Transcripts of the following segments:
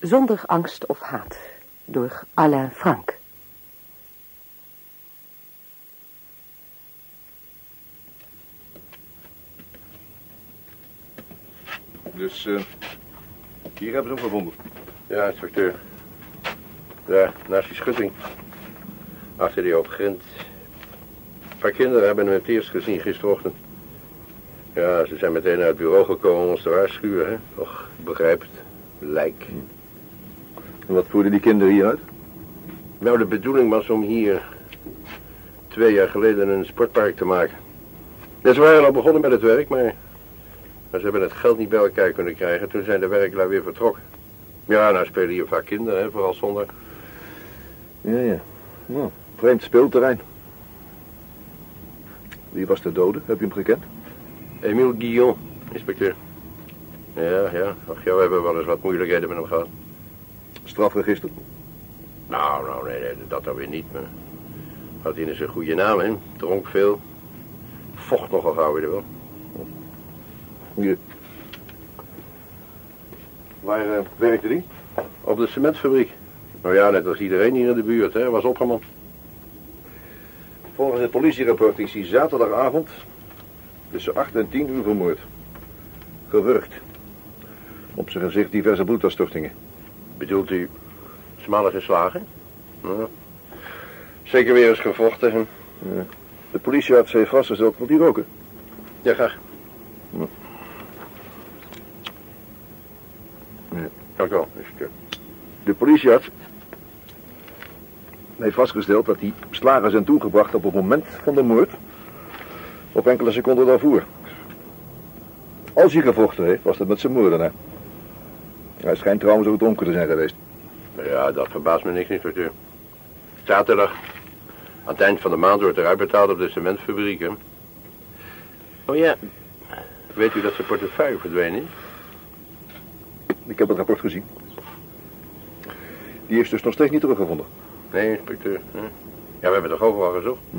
Zonder angst of haat. Door Alain Frank. Dus uh, hier hebben ze hem gevonden. Ja, inspecteur. Daar, naast die schutting. Achter die hoop grind. Een paar kinderen hebben hem het eerst gezien gisterochtend. Ja, ze zijn meteen uit het bureau gekomen om ons te waarschuwen, hè. Toch, begrijp het. Lijk. En wat voerden die kinderen hier uit? Nou, de bedoeling was om hier twee jaar geleden een sportpark te maken. Ja, ze waren al begonnen met het werk, maar, maar ze hebben het geld niet bij elkaar kunnen krijgen. Toen zijn de werklui weer vertrokken. Ja, nou spelen hier vaak kinderen, hè, vooral zondag. Ja, ja. Nou, vreemd speelterrein. Wie was de dode? Heb je hem gekend? Emile Guillon, inspecteur. Ja, ja. Ach, ja, we hebben wel eens wat moeilijkheden met hem gehad. Strafregister? Nou, nou, nee, nee dat dan weer niet. Maar had hij eens een goede naam, hè? Dronk veel. Vocht nogal gauw weer wel. Hier. Waar uh, werkte die? Op de cementfabriek. Nou ja, net als iedereen hier in de buurt, hè. Was opgemand. Volgens het politierapport is hij zaterdagavond tussen 8 en 10 uur vermoord. Gewurgd. Op zijn gezicht diverse bloeduitstortingen. Bedoelt u smalle geslagen? Nou, zeker weer eens gevochten. Ja. De politiearts heeft vastgesteld, moet hij roken? Ja, graag. Ja. Ja. Dank u wel. De politiearts heeft vastgesteld dat die slagen zijn toegebracht op het moment van de moord. Op enkele seconden daarvoor. Als hij gevochten heeft, was dat met zijn moordenaar. Hij schijnt trouwens ook dronken te zijn geweest. Ja, dat verbaast me niks, inspecteur. Zaterdag, aan het eind van de maand, wordt er uitbetaald op de cementfabriek, hè? Oh ja, weet u dat zijn portefeuille verdwenen is? Ik heb het rapport gezien. Die is dus nog steeds niet teruggevonden. Nee, inspecteur. Ja, we hebben toch overal gezocht? Hm.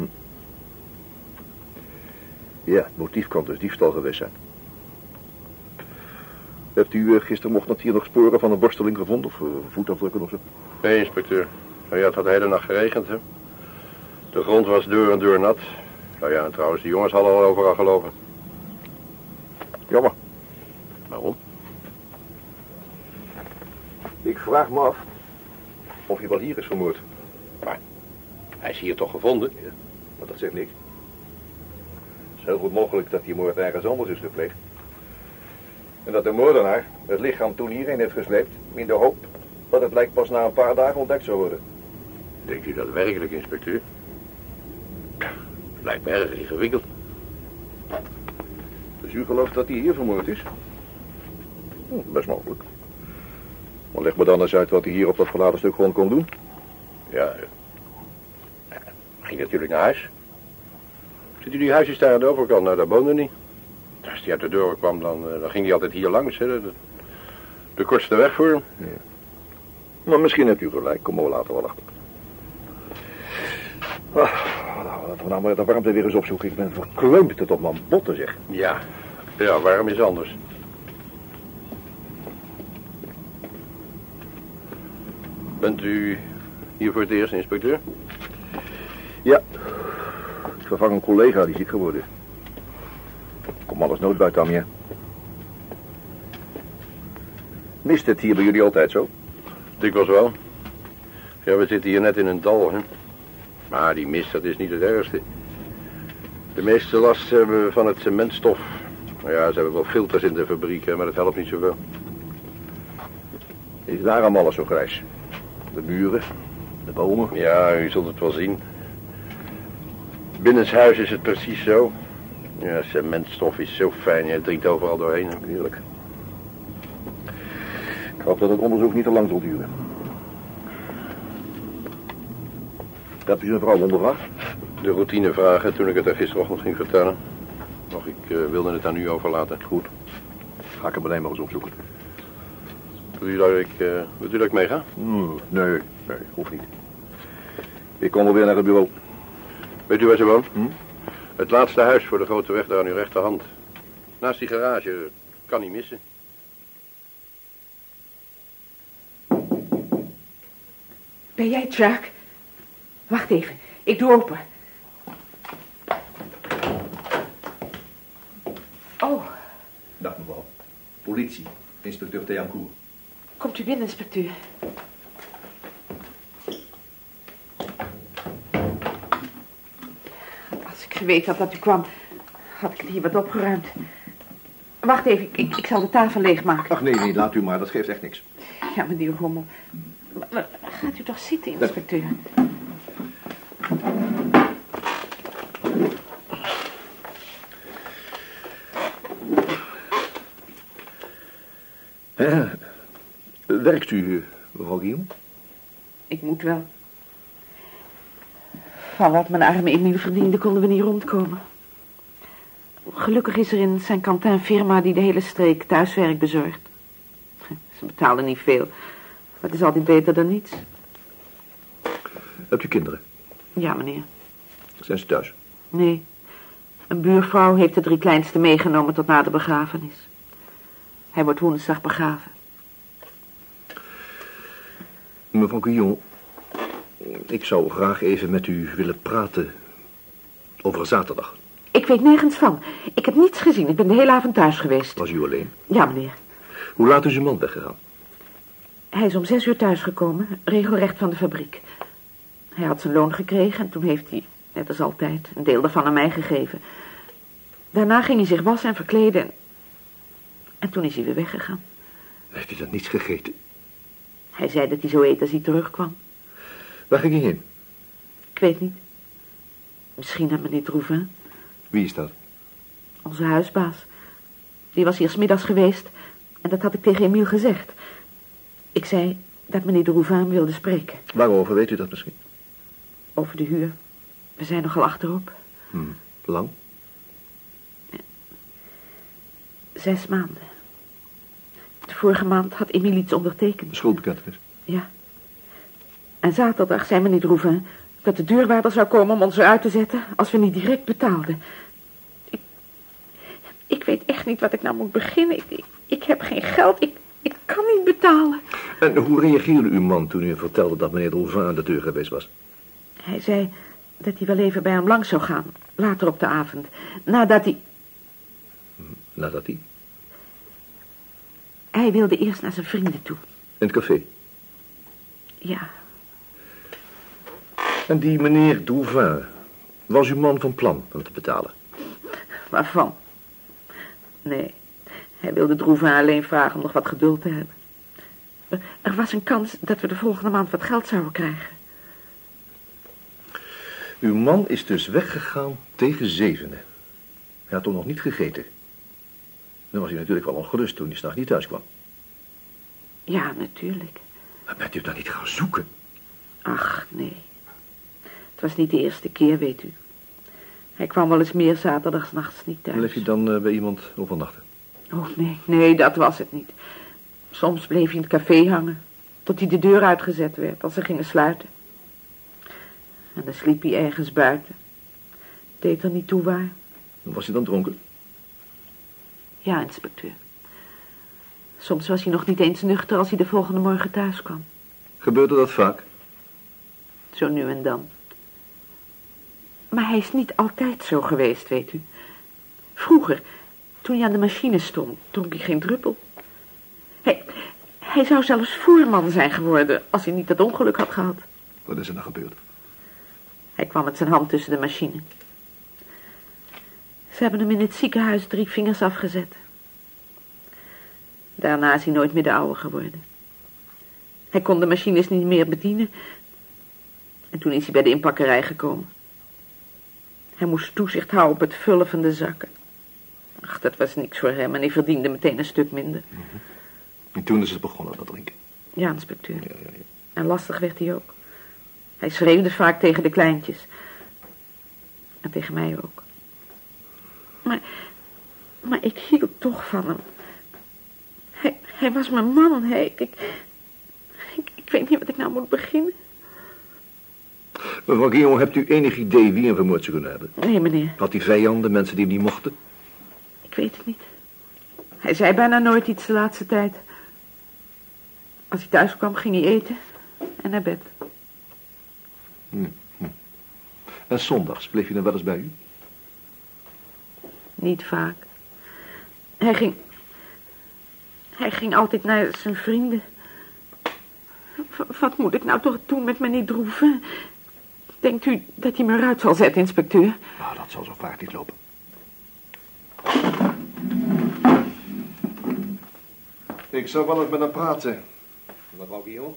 Ja, het motief kan dus diefstal geweest zijn. Hebt u uh, gistermochtend hier nog sporen van een borsteling gevonden? Of uh, voetafdrukken of zo? Nee, inspecteur. Nou ja, het had de hele nacht geregend, hè. De grond was deur en deur nat. Nou ja, en trouwens, de jongens hadden al overal gelopen. Jammer. Waarom? Ik vraag me af of hij wel hier is vermoord. Maar hij is hier toch gevonden? Ja, maar dat zegt niks. Het is heel goed mogelijk dat die moord ergens anders is gepleegd. En dat de moordenaar het lichaam toen hierheen heeft gesleept... in de hoop dat het lijk pas na een paar dagen ontdekt zou worden. Denkt u dat werkelijk, inspecteur? Lijkt me erg ingewikkeld. Dus u gelooft dat hij hier vermoord is? Hm, best mogelijk. Maar leg me dan eens uit wat hij hier op dat verlaten stuk grond kon doen. Ja, ja. ging natuurlijk naar huis. Ziet u die huisjes daar aan de overkant? Nou, daar woonde niet. Als hij uit de deur kwam, dan, dan ging hij altijd hier langs. Hè. De, de kortste weg voor hem. Ja. Maar misschien hebt u gelijk. Kom maar later wel achter. Ah, nou, laten we nou maar de warmte weer eens opzoeken. Ik ben verkleumd het op mijn botten, zeg. Ja, ja, warm is anders. Bent u hier voor het eerst, inspecteur? Ja. Ik vervang een collega die ziek geworden is. Kom alles nood buiten, Amia. Mist het hier bij jullie altijd zo? Dikwijls wel. Ja, we zitten hier net in een dal, hè. Maar die mist, dat is niet het ergste. De meeste last hebben we van het cementstof. Nou ja, ze hebben wel filters in de fabriek, hè, maar dat helpt niet zoveel. Is daarom alles zo grijs? De muren, de bomen? Ja, u zult het wel zien. Binnenshuis is het precies zo. Ja, cementstof is zo fijn, je drinkt overal doorheen. Heerlijk. Ik hoop dat het onderzoek niet te lang zal duren. U zijn vrouw ondervraagd? De routinevragen toen ik het er gisterochtend ging vertellen. Nog, ik uh, wilde het aan u overlaten. Goed. Ga ik hem meteen maar eens opzoeken. Wilt u dat ik, uh, wilt u dat ik meega? Hmm, nee, nee, hoeft niet. Ik kom wel weer naar het bureau. Weet u waar ze woont? Hm? Het laatste huis voor de grote weg daar aan uw rechterhand. Naast die garage. Kan niet missen. Ben jij het, Jacques? Wacht even, ik doe open. Oh, Dag mevrouw. Politie. Inspecteur Theancourt. komt u binnen, inspecteur. Als ik geweten had dat u kwam, had ik het hier wat opgeruimd. Wacht even, ik, ik, ik zal de tafel leegmaken. Ach nee, nee, laat u maar. Dat geeft echt niks. Ja, meneer Rommel. Gaat u toch zitten, inspecteur? Eh, werkt u, mevrouw Guillaume? Ik moet wel. Van wat mijn arme Emile verdiende, konden we niet rondkomen. Gelukkig is er in Saint-Quentin een firma die de hele streek thuiswerk bezorgt. Ze betalen niet veel. Maar het is altijd beter dan niets. Hebt u kinderen? Ja, meneer. Zijn ze thuis? Nee. Een buurvrouw heeft de drie kleinste meegenomen tot na de begrafenis. Hij wordt woensdag begraven. Mevrouw Guillaume, ik zou graag even met u willen praten over zaterdag. Ik weet nergens van. Ik heb niets gezien. Ik ben de hele avond thuis geweest. Was u alleen? Ja, meneer. Hoe laat is uw man weggegaan? Hij is om zes uur thuisgekomen, regelrecht van de fabriek. Hij had zijn loon gekregen en toen heeft hij, net als altijd, een deel daarvan aan mij gegeven. Daarna ging hij zich wassen en verkleden en, en toen is hij weer weggegaan. Heeft u dan niets gegeten? Hij zei dat hij zo eet als hij terugkwam. Waar ging hij heen? Ik weet niet. Misschien naar meneer Drouvin, Wie is dat? onze huisbaas. Die was hier 's middags geweest en dat had ik tegen Emiel gezegd. Ik zei dat meneer Drouvin wilde spreken Waarover weet u dat misschien? over de huur. We zijn nogal achterop. Hm, lang? Zes maanden. De vorige maand had Emilie iets ondertekend. Schuldbekentenis. Ja. En zaterdag zei meneer Drouvin dat de deurwaarder zou komen om ons eruit te zetten als we niet direct betaalden. Ik, ik weet echt niet wat ik nou moet beginnen. Ik, ik, ik heb geen geld. Ik, ik kan niet betalen. En hoe reageerde uw man toen u vertelde dat meneer Drouvin aan de deur geweest was? Hij zei dat hij wel even bij hem langs zou gaan. Later op de avond. Nadat hij... Nadat hij? Hij wilde eerst naar zijn vrienden toe. In het café. Ja, En die meneer Drouvin, was uw man van plan om te betalen? Waarvan? Nee, hij wilde Droevin alleen vragen om nog wat geduld te hebben. Er was een kans dat we de volgende maand wat geld zouden krijgen. Uw man is dus weggegaan tegen zevenen. Hij had toen nog niet gegeten. Dan was hij natuurlijk wel ongerust toen hij s'nachts niet thuis kwam. Ja, natuurlijk. Maar bent u dan niet gaan zoeken? Ach, nee. Het was niet de eerste keer, weet u. Hij kwam wel eens meer zaterdags nachts niet thuis. Bleef je dan eh, bij iemand overnachten? Oh, nee, nee, dat was het niet. Soms bleef hij in het café hangen, tot hij de deur uitgezet werd als ze gingen sluiten. En dan sliep hij ergens buiten. Deed er niet toe waar. Was hij dan dronken? Ja, inspecteur. Soms was hij nog niet eens nuchter als hij de volgende morgen thuis kwam. Gebeurde dat vaak? Zo nu en dan. Maar hij is niet altijd zo geweest, weet u. Vroeger, toen hij aan de machine stond, dronk hij geen druppel. Hij, hij zou zelfs voerman zijn geworden als hij niet dat ongeluk had gehad. Wat is er nou gebeurd? Hij kwam met zijn hand tussen de machine. Ze hebben hem in het ziekenhuis drie vingers afgezet. Daarna is hij nooit meer de oude geworden. Hij kon de machines niet meer bedienen. En toen is hij bij de inpakkerij gekomen. Hij moest toezicht houden op het vullen van de zakken. Ach, dat was niks voor hem en hij verdiende meteen een stuk minder. En toen is het begonnen, dat drinken. Ja, inspecteur. Ja, ja, ja. En lastig werd hij ook. Hij schreeuwde vaak tegen de kleintjes. En tegen mij ook. Maar, maar ik hield toch van hem. Hij, hij was mijn man. Hij, ik, ik, ik, ik weet niet wat ik nou moet beginnen. Mevrouw Guillaume, hebt u enig idee wie hem vermoord zou kunnen hebben? Nee, meneer. Had hij vijanden, mensen die hem niet mochten? Ik weet het niet. Hij zei bijna nooit iets de laatste tijd. Als hij thuis kwam, ging hij eten en naar bed. En zondags bleef je dan wel eens bij u? Niet vaak. Hij ging... Hij ging altijd naar zijn vrienden. Wat moet ik nou toch doen met meneer Droeven? Denkt u dat hij me eruit zal zetten, inspecteur? Nou, dat zal zo vaart niet lopen. Ik zou wel eens met hem praten. Mevrouw Guillaume?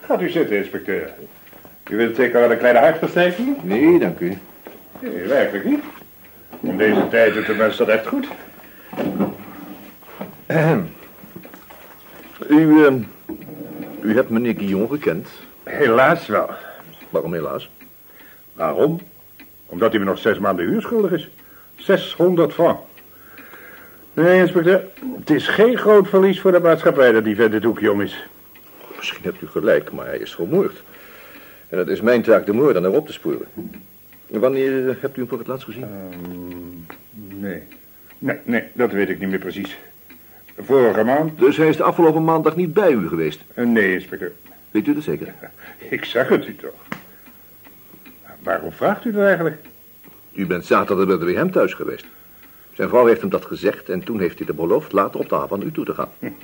Gaat u zitten, inspecteur. U wilt zeker wel een kleine hartversterking? Nee, dank u. Nee, werkelijk niet. In deze tijd doet de mens dat echt goed. Ahem. U, eh, u hebt meneer Guillaume gekend. Helaas wel. Waarom helaas? Waarom? Omdat hij me nog zes maanden huur schuldig is. 600 francs. Nee, inspecteur. Het is geen groot verlies voor de maatschappij dat die vent om is. Misschien hebt u gelijk, maar hij is vermoord. En het is mijn taak de moordenaar op te sporen. Wanneer eh, hebt u hem voor het laatst gezien? Nee. Nee, nee, dat weet ik niet meer precies. Vorige maand? Dus hij is de afgelopen maandag niet bij u geweest. Eh, Nee, inspecteur. Weet u dat zeker? Ik zeg het u toch. Waarom vraagt u dat eigenlijk? U bent zaterdag bij hem thuis geweest. Zijn vrouw heeft hem dat gezegd en toen heeft hij de beloofd later op de avond naar u toe te gaan.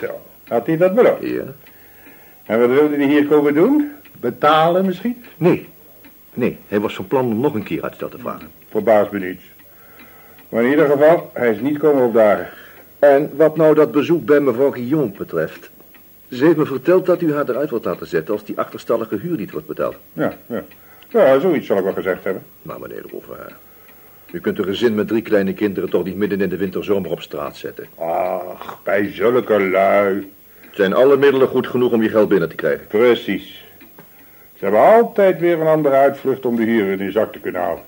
Zo, had hij dat beloofd? Ja? En wat wilde hij hier komen doen? Betalen misschien? Nee. Nee, hij was van plan om nog een keer uitstel te vragen. Verbaast me niets. Maar in ieder geval, hij is niet komen opdagen. En wat nou dat bezoek bij mevrouw Guillaume betreft. Ze heeft me verteld dat u haar eruit wilt laten zetten als die achterstallige huur niet wordt betaald. Ja, ja. Ja, zoiets zal ik wel gezegd hebben. Maar meneer de Rouvaar, u kunt een gezin met drie kleine kinderen toch niet midden in de winterzomer op straat zetten. Ach, bij zulke lui. Zijn alle middelen goed genoeg om je geld binnen te krijgen? Precies. Ze hebben altijd weer een andere uitvlucht om de huur in hun zak te kunnen houden.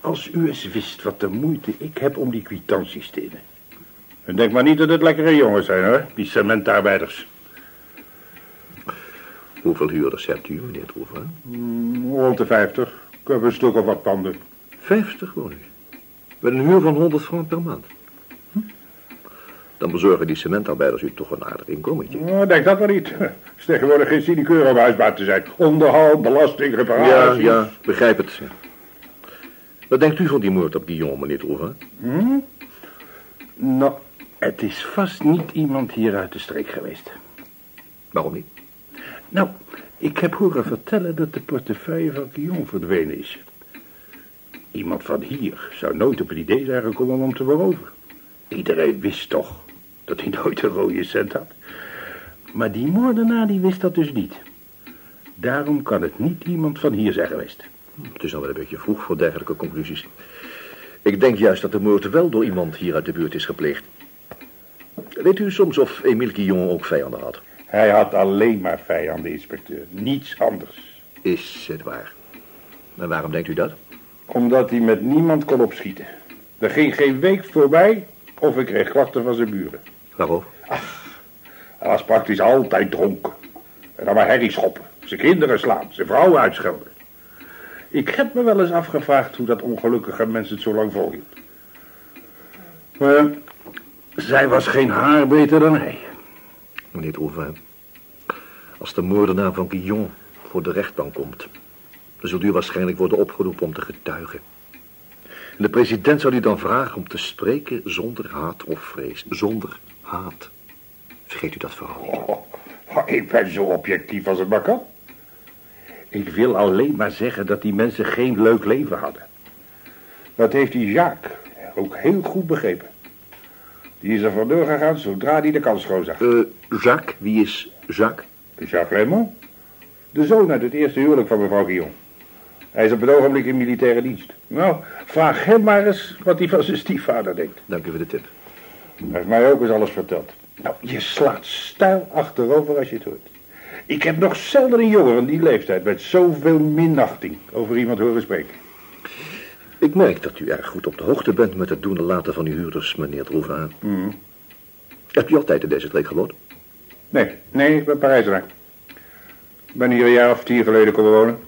Als u eens wist wat de moeite ik heb om die kwitanties te innen. En denk maar niet dat het lekkere jongens zijn, hoor. Die cementarbeiders. Hoeveel huurders hebt u, meneer de Rouvaar? Rond de 50. Ik heb een stuk of wat panden. Vijftig woningen. Met een huur van 100 francs per maand. Hm? Dan bezorgen die cementarbeiders u toch een aardig inkomentje. Nou, denk dat wel niet. Het is tegenwoordig geen sinecure om huisbaar te zijn. Onderhoud, belasting, Ja, reparaties. ja, begrijp het. Wat denkt u van die moord op Guillaume, meneer Troeven? Nou, het is vast niet iemand hier uit de streek geweest. Waarom niet? Nou, ik heb horen vertellen dat de portefeuille van Guillaume verdwenen is. Iemand van hier zou nooit op het idee zijn gekomen om hem te beroven. Iedereen wist toch dat hij nooit een rode cent had. Maar die moordenaar die wist dat dus niet. Daarom kan het niet iemand van hier zijn geweest. Het is al wel een beetje vroeg voor dergelijke conclusies. Ik denk juist dat de moord wel door iemand hier uit de buurt is gepleegd. Weet u soms of Emile Guillaume ook vijanden had? Hij had alleen maar vijanden, inspecteur. Niets anders. Is het waar? En waarom denkt u dat? Omdat hij met niemand kon opschieten. Er ging geen week voorbij of ik kreeg klachten van zijn buren. Waarover? Hij was praktisch altijd dronken. En dan maar herrie schoppen. Zijn kinderen slaan, zijn vrouw uitschelden. Ik heb me wel eens afgevraagd hoe dat ongelukkige mens het zo lang volhield. Maar zij was geen haar beter dan hij. Meneer Trouvin, als de moordenaar van Guillaume voor de rechtbank komt... dan zult u waarschijnlijk worden opgeroepen om te getuigen. En de president zal u dan vragen om te spreken zonder haat of vrees. Zonder haat. Vergeet u dat vooral niet. Oh, ik ben zo objectief als het maar kan. Ik wil alleen maar zeggen dat die mensen geen leuk leven hadden. Dat heeft die Jacques ook heel goed begrepen. Die is er vandoor gegaan zodra hij de kans schoon zag. Eh, Jacques, wie is Jacques? Jacques Raymond. De zoon uit het eerste huwelijk van mevrouw Guillaume. Hij is op het ogenblik in militaire dienst. Nou, vraag hem maar eens wat hij van zijn stiefvader denkt. Dank u voor de tip. Hij heeft mij ook eens alles verteld. Nou, je slaat stijl achterover als je het hoort. Ik heb nog zelden een jongen die leeftijd met zoveel minachting over iemand horen spreken. Ik merk dat u erg goed op de hoogte bent met het doen en laten van uw huurders, meneer Trouvin. Hebt u altijd in deze streek gewoond? Nee, nee, ik ben Parijzenaar. Ik ben hier een jaar of tien geleden komen wonen.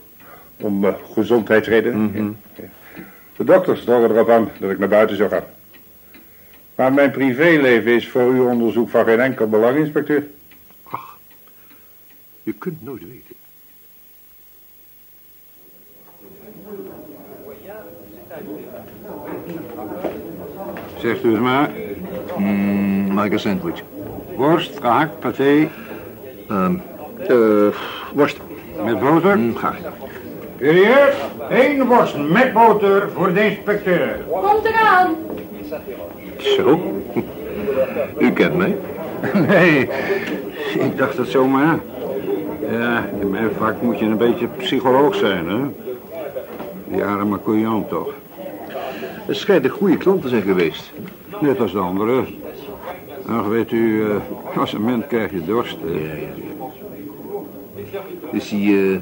Om eh, gezondheidsredenen. Ja. De dokters drongen erop aan dat ik naar buiten zou gaan. Maar mijn privéleven is voor uw onderzoek van geen enkel belang, inspecteur. Je kunt nooit weten. Zegt u het maar. Mm, maak een sandwich. Worst, gehakt, paté, Ehm, eh, worst. met boter. Mm, graag. Serieus? Eén worst met boter voor de inspecteur. Komt eraan. Zo. U kent mij. Nee, ik dacht het zomaar. Ja, in mijn vak moet je een beetje psycholoog zijn, hè? Die arme couillon toch. Het schijnt een goede klant te zijn geweest. Net als de andere. Ach, weet u, eh, als een mens krijg je dorst. eh. Is hij, eh,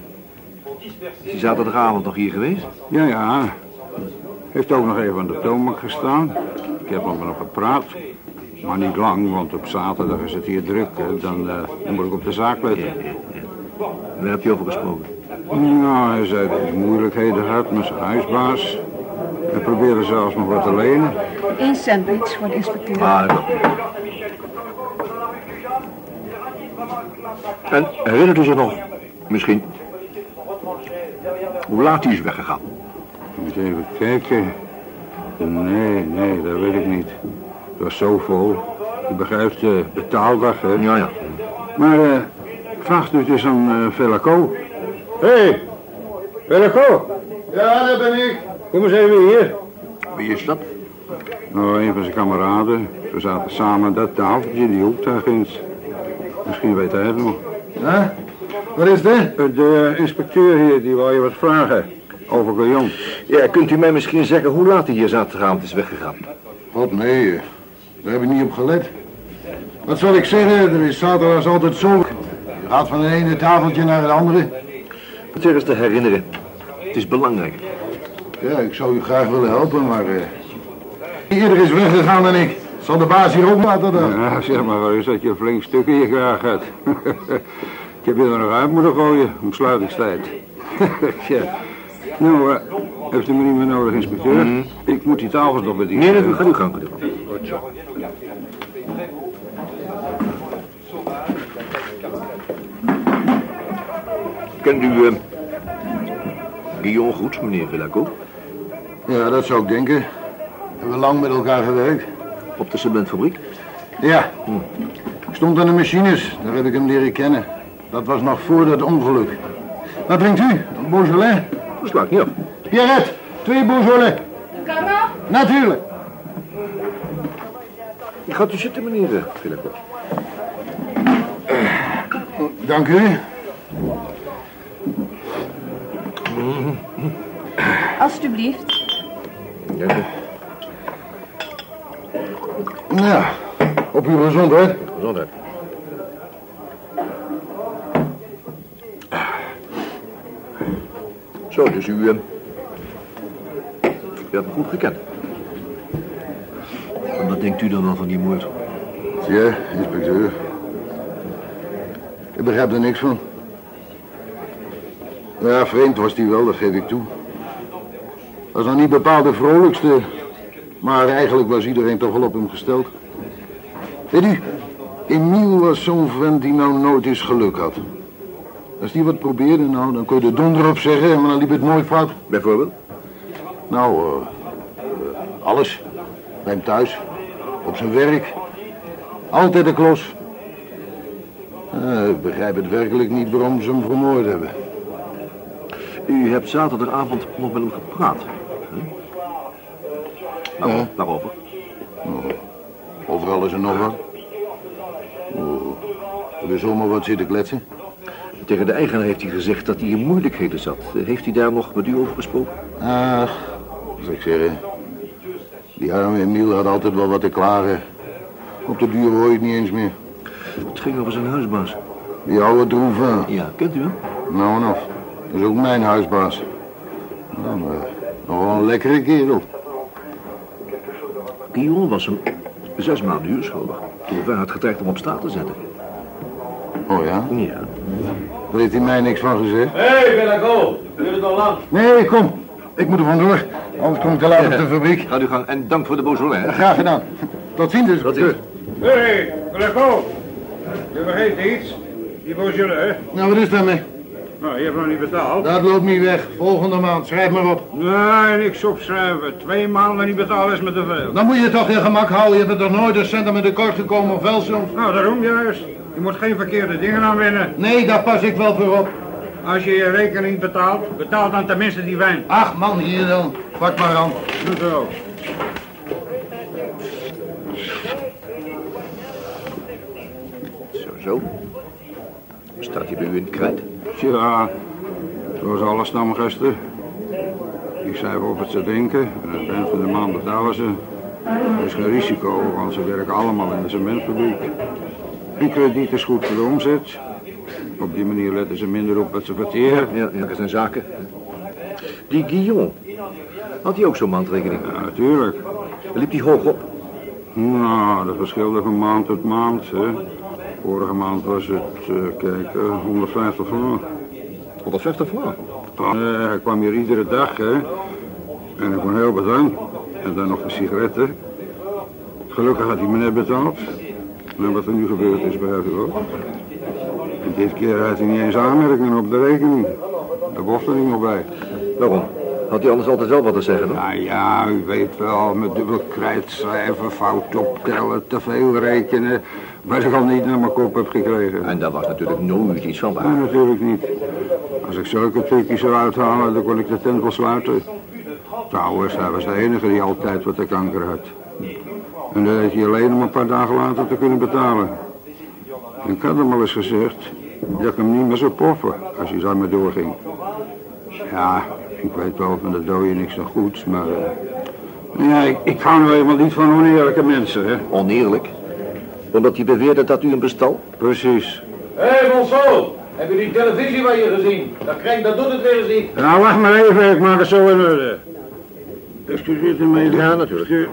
is hij zaterdagavond nog hier geweest? Ja, ja. Heeft ook nog even aan de toonbank gestaan. Ik heb hem nog gepraat. Maar niet lang, want op zaterdag is het hier druk. Hè. Dan, dan moet ik op de zaak letten. Waar heb je over gesproken? Nou, hij zei dat hij moeilijkheden had met zijn huisbaas. Hij probeerde zelfs nog wat te lenen. Eén sandwich voor de inspecteur. Ah. En herinnert u zich nog, misschien, hoe laat hij is weggegaan? Moet even kijken. Nee, nee, dat weet ik niet. Het was zo vol. Je begrijpt, eh, betaaldag, hè. Ja, ja. Maar, eh, vraagt u het eens aan uh, Velaco. Hé, hey, Velaco. Ja, daar ben ik. Kom eens even hier. Wie is dat? Nou, een van zijn kameraden. We zaten samen aan dat tafeltje in die hoek daar ginds. Misschien weet hij het nog. Huh? Wat is dit? De inspecteur hier, die wou je wat vragen. Over Guillaume. Ja, kunt u mij misschien zeggen hoe laat hij hier zaterdagavond is weggegaan? God, nee. eh, Daar heb ik niet op gelet. Wat zal ik zeggen? Er is zaterdags altijd zo. Je gaat van het ene tafeltje naar het andere. Het er eens te herinneren. Het is belangrijk. Ja, ik zou u graag willen helpen, maar... eh eerder is weggegaan dan ik. Zal de baas hier ook laten dan? Ja, zeg maar wel eens dat je een flink stuk in je graag hebt. ik heb je er nog uit moeten gooien om sluitingstijd. ja. Nou, eh, heeft u me niet meer nodig, inspecteur? Ik moet die tafels nog bedienen. Nee, dat gaat uw gang. Goed zo. Kent u uh, Guillaume goed, meneer Villaco? Ja, dat zou ik denken. Hebben we lang met elkaar gewerkt? Op de cementfabriek? Ja. Ik stond aan de machines. Daar heb ik hem leren kennen. Dat was nog voor dat ongeluk. Wat drinkt u? Een Beaujolais? Dat slaat niet af. Pierrette, twee Beaujolais. Karma? Natuurlijk. Gaat u zitten, meneer eh, Villaco? Dank u. Alsjeblieft. Ja, op uw gezondheid. gezondheid. Zo, dus u... eh, u hebt hem goed gekend. En wat denkt u dan wel van die moord? Ja, inspecteur. Ik begrijp er niks van. Ja, vreemd was die wel, dat geef ik toe. Was nog niet bepaald de vrolijkste. Maar eigenlijk was iedereen toch wel op hem gesteld. Weet u, Emiel was zo'n vent die nou nooit eens geluk had. Als die wat probeerde, nou, dan kon je er donder op zeggen, maar dan liep het nooit fout. Bijvoorbeeld? Nou, eh, eh, alles. Bij hem thuis. Op zijn werk. Altijd de klos. Eh, ik begrijp het werkelijk niet waarom ze hem vermoord hebben. U hebt zaterdagavond nog met hem gepraat. Hè? Waarom- Ja. Waarover? Over alles en nog wat. Oh, we zomaar wat zitten kletsen. Tegen de eigenaar heeft hij gezegd dat hij in moeilijkheden zat. Eh, Heeft hij daar nog met u over gesproken? Ach, zou ik zeggen. Die arme Emiel had altijd wel wat te klagen. Op de duur hoor je het niet eens meer. Het ging over zijn huisbaas. Die oude droeven. Ja, kent u hem? Nou en af. Dat is ook mijn huisbaas. Nou, maar nog wel een lekkere kerel. Guillaume was hem zes maanden huur schuldig. Toen ver had getrekt om op straat te zetten. Oh ja? Ja. Daar heeft hij mij niks van gezegd. Hé, hey, Bellago, duurt het al lang? Nee, kom. Ik moet er vandoor. Anders kom ik te laat op de fabriek. Ga u gang en dank voor de Beaujolais. Graag gedaan. Tot ziens. Dat is. Hé, hey. Je vergeet iets. Die Beaujolais, Nou, wat is daarmee? Nou, je hebt nog niet betaald. Dat loopt niet weg. Volgende maand. Schrijf maar op. Nee, niks opschrijven. Twee maanden niet betalen is me te veel. Dan moet je toch je gemak houden. Je bent toch nooit een cent met de kort gekomen of wel soms? Nou, daarom juist. Je moet geen verkeerde dingen aanwinnen. Nee, daar pas ik wel voor op. Als je je rekening betaalt, betaal dan tenminste die wijn. Ach man, hier dan. Pak maar aan. Doe zo. Zo, zo. Staat hij bij u in het krijt? Ja, zoals alles nam gisteren. Ik zei op het ze denken en het eind van de maand betalen ze. Er is geen risico, want ze werken allemaal in de cementfabriek. Hun krediet is goed voor de omzet. Op die manier letten ze minder op wat ze verteren. Ja, ja, dat zijn zaken. Die Guillaume, had hij ook zo'n maandrekening? Ja, natuurlijk. Liep die hoog op? Nou, dat verschilde van maand tot maand. Hè. Vorige maand was het, eh, kijk, eh, 150 francs. 150 francs. Eh, hij kwam hier iedere dag, hè. En ik kon heel bedankt. En dan nog de sigaretten. Gelukkig had hij me net betaald. En wat er nu gebeurd is, begrijp ik ook. En dit keer had hij niet eens aanmerkingen op de rekening. Daar mocht er niet nog bij. Waarom? Had hij anders altijd wel wat te zeggen dan? Nou ja, u weet wel, met dubbel krijt schrijven, fout optellen, te veel rekenen. Wat ik al niet naar mijn kop heb gekregen. En daar was natuurlijk nooit iets van Nee, waar. natuurlijk niet. Als ik zulke trucjes zou uithalen, dan kon ik de tent wel sluiten. Trouwens, hij was de enige die altijd wat de kanker had. En dat deed hij alleen om een paar dagen later te kunnen betalen. Ik had hem al eens gezegd dat ik hem niet meer zou poffen als hij zo maar doorging. Ja, ik weet wel van de dode niks nog goeds, maar... eh, Ja, ik, ik hou nou eenmaal niet van oneerlijke mensen, hè. Oneerlijk. Omdat hij beweerde dat u hem bestal? Precies. Hé, hey, Monceau, heb je die televisie bij je gezien? Dat krijg, dat doet het weer eens niet. Nou, wacht maar even, ik maak het zo in orde. Excuseert u mij? Ja, natuurlijk.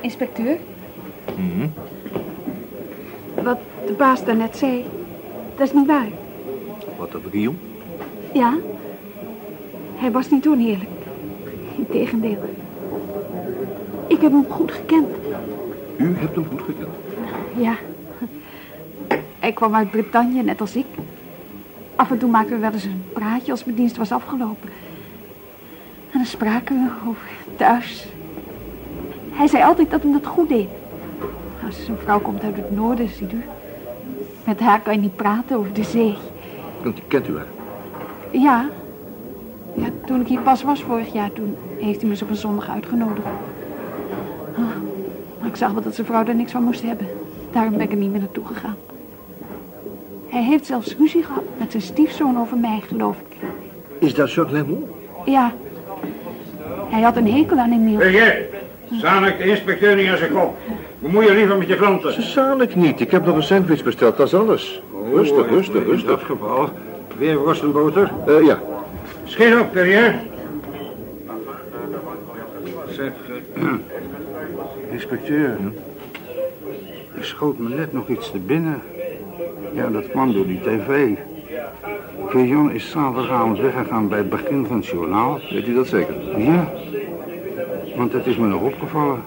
Inspecteur? Mhm. Wat de baas daarnet zei, dat is niet waar. Wat over Guillaume? Ja? Hij was niet oneerlijk. Integendeel. Ik heb hem goed gekend. U hebt hem goed gekend. Ja. Hij kwam uit Bretagne, net als ik. Af en toe maakten we wel eens een praatje als mijn dienst was afgelopen. En dan spraken we over thuis. Hij zei altijd dat hem dat goed deed. Als een vrouw komt uit het noorden, ziet u. Met haar kan je niet praten over de zee. Want kent u haar. Ja. Toen ik hier pas was vorig jaar, toen heeft hij me eens op een zondag uitgenodigd. Ah, maar ik zag wel dat zijn vrouw daar niks van moest hebben. Daarom ben ik er niet meer naartoe gegaan. Hij heeft zelfs ruzie gehad met zijn stiefzoon over mij, geloof ik. Is dat Jacques Lemon? Ja. Hij had een hekel aan Emiel. Hé, jij. Zanik, de inspecteur niet aan zijn kop. Bemoei je liever met je klanten. Zalig niet. Ik heb nog een sandwich besteld, dat is alles. Rustig, rustig, In dat rustig. geval. Weer worstenboter. Eh, ja. Schiet op, Perrier. Zeg, eh, inspecteur. Er schoot me net nog iets te binnen. Ja, dat kwam door die tv. Guillaume is zaterdagavond weggegaan bij het begin van het journaal. Weet u dat zeker? Ja, want het is me nog opgevallen.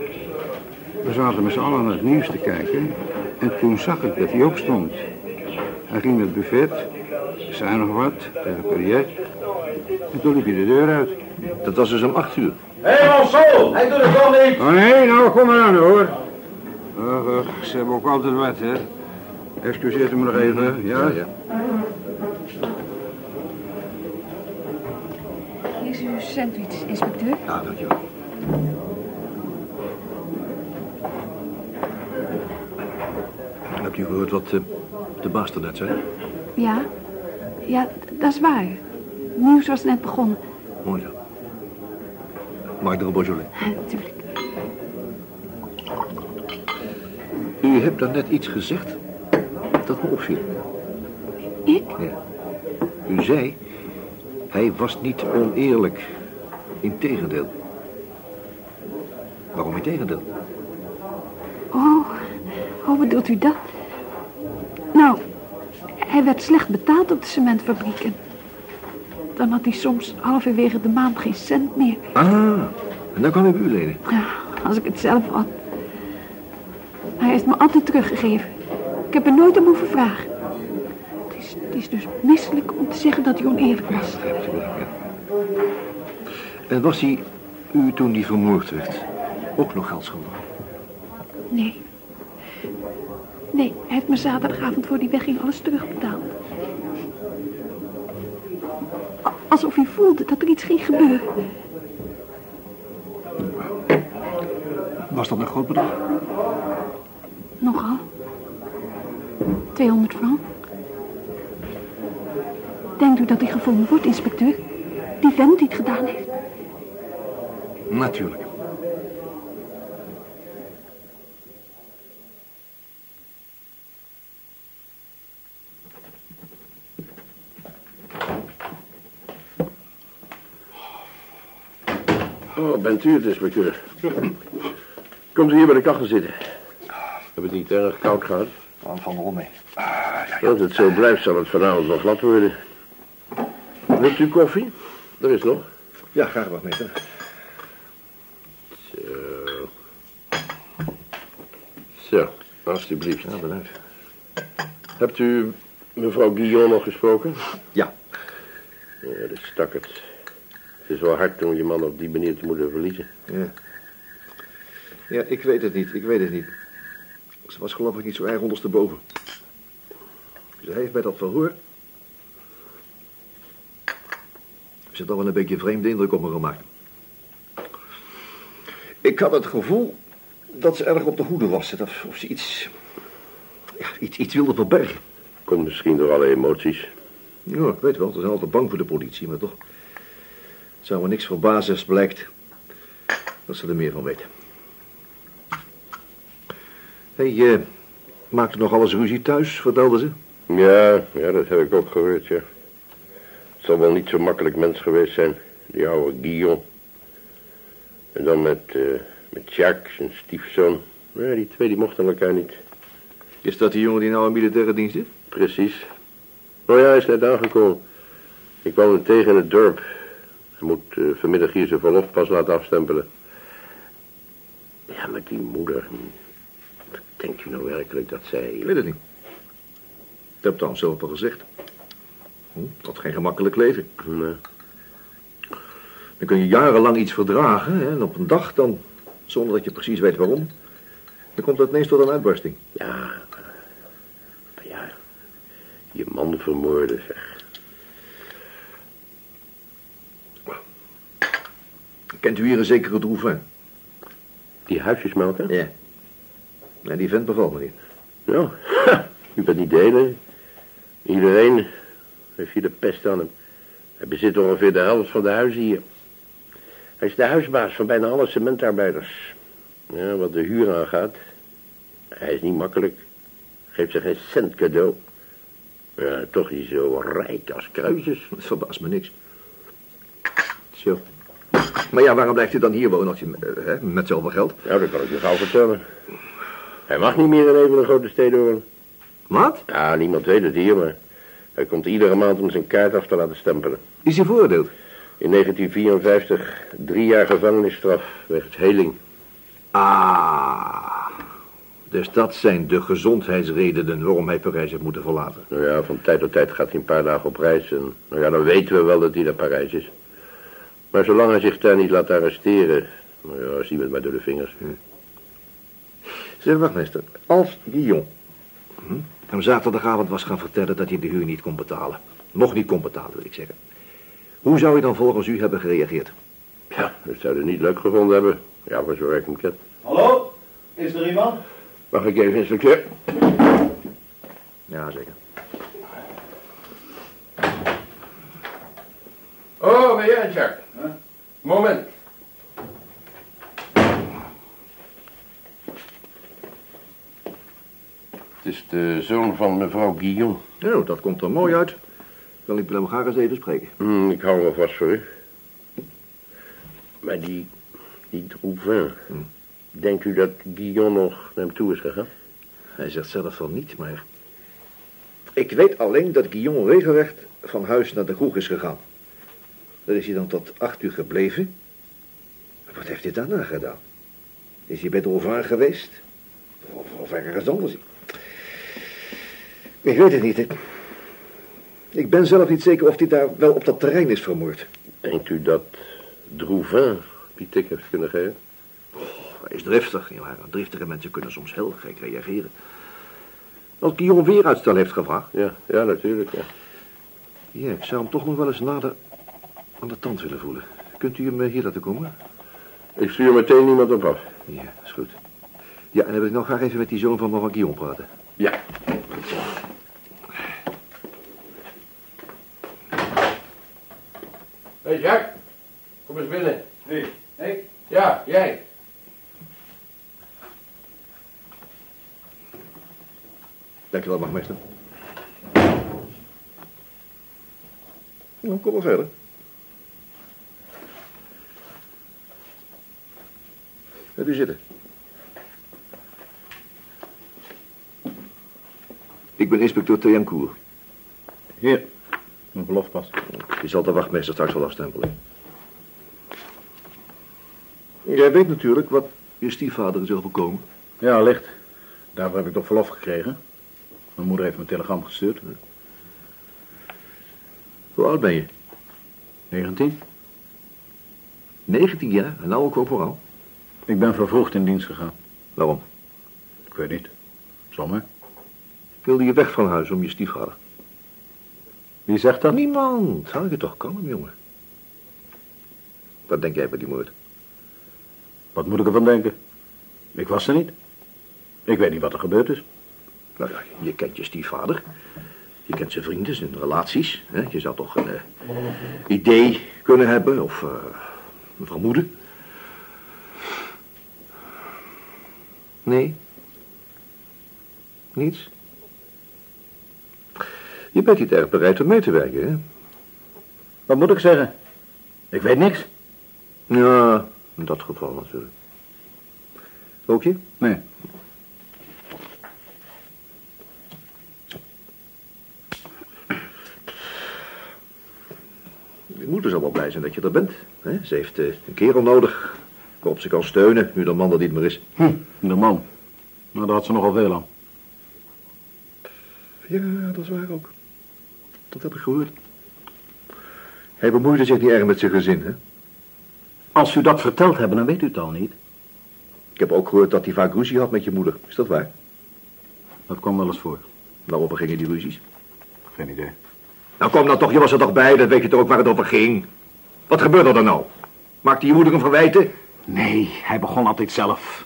We zaten met z'n allen naar het nieuws te kijken. En toen zag ik dat hij opstond. Hij ging naar het buffet, zei nog wat tegen Perrier. En toen liep hij de deur uit. Dat was dus om acht uur. Hé, hey, Monceau, hij doet het wel niet. Oh nee, nou kom maar aan hoor. Ach, ach, ze hebben ook altijd wat, hè. Excuseert u me nog even, ja? ja. Hier is uw sandwich, inspecteur. Ja, dankjewel. Hebt u gehoord wat eh, de baas er net zei? Ja? Ja, dat is waar. Nieuws was net begonnen. Mooi zo. Mag ik een Beaujolais? Natuurlijk. U hebt daarnet iets gezegd dat me opviel. Ik? Ja. U zei, hij was niet oneerlijk. Integendeel. Waarom integendeel? Oh, hoe bedoelt u dat? Nou, hij werd slecht betaald op de cementfabrieken. Dan had hij soms halverwege de maand geen cent meer. Ah, en dan kwam hij bij u lenen. Ja, als ik het zelf had. Hij heeft me altijd teruggegeven. Ik heb er nooit om hoeven vragen. Het is, het is dus misselijk om te zeggen dat hij oneerlijk was. En was hij u toen die vermoord werd ook nog geld schuldig? Nee. Nee, hij heeft me zaterdagavond voor die wegging alles terugbetaald. Alsof hij voelde dat er iets ging gebeuren. Was dat een groot bedrag? Nogal. 200 frank. Denkt u dat hij gevonden wordt, inspecteur? Die vent die het gedaan heeft? Natuurlijk. Oh, bent u het, inspecteur? Komt u hier bij de kachel zitten. Heb het niet erg koud gehad? Dan van rond mee. Als het zo blijft, zal het vanavond nog glad worden. Wilt u koffie? Er is nog. Ja, graag wat meester. Zo. Zo, alstublieft. Ja, bedankt. Hebt u mevrouw Guillon nog gesproken? Ja. Ja, dat stak het. Het is wel hard om je man op die manier te moeten verliezen. Ja. Ja, ik weet het niet. Ik weet het niet. Ze was geloof ik niet zo erg ondersteboven. Ze heeft bij dat verhoor... Ze heeft al wel een beetje een vreemde indruk op me gemaakt. Ik had het gevoel dat ze erg op de hoede was. Of, of ze iets, ja, iets... Iets wilde verbergen. Komt misschien door alle emoties. Ja, ik weet wel. Ze zijn altijd bang voor de politie, maar toch... Zou me niks verbazen als blijkt dat ze er meer van weten. Hé, hey, eh, maakte nog alles ruzie thuis, vertelde ze. Ja, ja, dat heb ik ook gehoord, ja. Het zal wel niet zo makkelijk mens geweest zijn, die oude Guillaume. En dan met, eh met Jacques, zijn stiefzoon. Ja, die twee die mochten elkaar niet. Is dat die jongen die nou in militaire dienst is? Precies. Oh ja, hij is net aangekomen. Ik kwam hem tegen in het dorp. Moet eh, vanmiddag hier zijn verlof pas laten afstempelen. Ja, met die moeder. Denkt u nou werkelijk dat zij... Ik weet het niet. Ik heb het dan zelf al gezegd. Hm, dat geen gemakkelijk leven. Nee. Dan kun je jarenlang iets verdragen hè, en op een dag dan, zonder dat je precies weet waarom, dan komt het ineens tot een uitbarsting. Ja, maar ja, je man vermoorden, zeg. Kent u hier een zekere Droevin? Die huisjesmelker? Ja. En die vent bevalt me niet. Ja, u bent niet de enige. Iedereen heeft hier de pest aan hem. Hij bezit ongeveer de helft van de huizen hier. Hij is de huisbaas van bijna alle cementarbeiders. Ja, wat de huur aangaat, hij is niet makkelijk. Geeft ze geen cent cadeau. Ja, toch is hij zo rijk als kruisjes. Dat verbaast me niks. Zo. Maar ja, waarom blijft u dan hier wonen als je, eh, hè, met zoveel geld? Nou, dat kan ik je gauw vertellen. Hij mag niet meer in een van de grote steden wonen. Wat? Ja, niemand weet het hier, maar hij komt iedere maand om zijn kaart af te laten stempelen. Is hij veroordeeld? In 1954 drie jaar gevangenisstraf wegens heling. Ah. Dus dat zijn de gezondheidsredenen waarom hij Parijs heeft moeten verlaten. Nou ja, van tijd tot tijd gaat hij een paar dagen op reis. En nou ja, dan weten we wel dat hij naar Parijs is. Maar zolang hij zich daar niet laat arresteren, nou ja, zien we het maar door de vingers. Zeg, wachtmeester. Als Guillaume hm, hem zaterdagavond was gaan vertellen dat hij de huur niet kon betalen. Nog niet kon betalen, wil ik zeggen. Hoe zou hij dan volgens u hebben gereageerd? Ja, dat zou hij niet leuk gevonden hebben. Ja, voor zover ik hem ken. Hallo? Is er iemand? Mag ik even, inspecteur? Ja, zeker. Oh, ben jij het, Moment. Het is de zoon van mevrouw Guillaume. Nou, dat komt er mooi uit. Dan ik wil hem graag eens even spreken. Hm, ik hou wel vast voor u. Maar die, die Drouvin, denkt u dat Guillaume nog naar hem toe is gegaan? Hij zegt zelf van niet, maar... Ik weet alleen dat Guillaume regelrecht van huis naar de kroeg is gegaan. Daar is hij dan tot acht uur gebleven. Wat heeft hij daarna gedaan? Is hij bij Dolvain geweest? Of, of ergens anders? Ik weet het niet. hè. Ik ben zelf niet zeker of hij daar wel op dat terrein is vermoord. Denkt u dat Drouvin die tik heeft kunnen geven? Hij is driftig. Ja, driftige mensen kunnen soms heel gek reageren. Als Guillaume weer uitstel heeft gevraagd. Ja, ja, natuurlijk, ja. Ja, ik zou hem toch nog wel eens nader aan de tand willen voelen. Kunt u hem eh, hier laten komen? Ik stuur meteen iemand op af. Ja, is goed. Ja, en dan wil ik nog graag even met die zoon van mevrouw Guillaume praten. Ja. Hé, hey Jack. Kom eens binnen. Wie? Ik? Ja, jij. Dankjewel, wachtmeester. Nou, kom maar verder. Gaat u zitten. Ik ben inspecteur Tejancourt. Hier, mijn belofpas. Die zal de wachtmeester straks wel afstempelen. Jij weet natuurlijk wat je stiefvader is overkomen. Ja, licht. Daarvoor heb ik toch verlof gekregen. Mijn moeder heeft me een telegram gestuurd. Hoe oud ben je? 19. 19 jaar en nou ook corporaal. Ik ben vervroegd in dienst gegaan. Waarom? Ik weet niet. Zomaar. Wilde je weg van huis om je stiefvader? Wie zegt dat? Niemand. Hou je toch kalm, jongen. Wat denk jij bij die moord? Wat moet ik ervan denken? Ik was er niet. Ik weet niet wat er gebeurd is. Nou ja, je kent je stiefvader. Je kent zijn vrienden, zijn relaties. Hè? Je zou toch een eh, idee kunnen hebben of eh, een vermoeden. Nee? Niets? Je bent niet erg bereid om mee te werken, hè? Wat moet ik zeggen? Ik weet niks. Ja, in dat geval natuurlijk. Ook je? Nee. Je moeder zal wel blij zijn dat je er bent. Hè? Ze heeft eh, een kerel nodig waarop ze kan steunen nu de man er niet meer is. Hm, de man. Nou, daar had ze nogal veel aan. Ja, dat is waar ook. Dat heb ik gehoord. Hij bemoeide zich niet erg met zijn gezin, hè? Als u dat verteld hebben, dan weet u het al niet. Ik heb ook gehoord dat hij vaak ruzie had met je moeder. Is dat waar? Dat kwam wel eens voor. Waarover gingen die ruzies? Geen idee. Nou kom dan toch, je was er toch bij, dan weet je toch ook waar het over ging. Wat gebeurde er nou? Maakte je moeder hem verwijten? Nee, hij begon altijd zelf.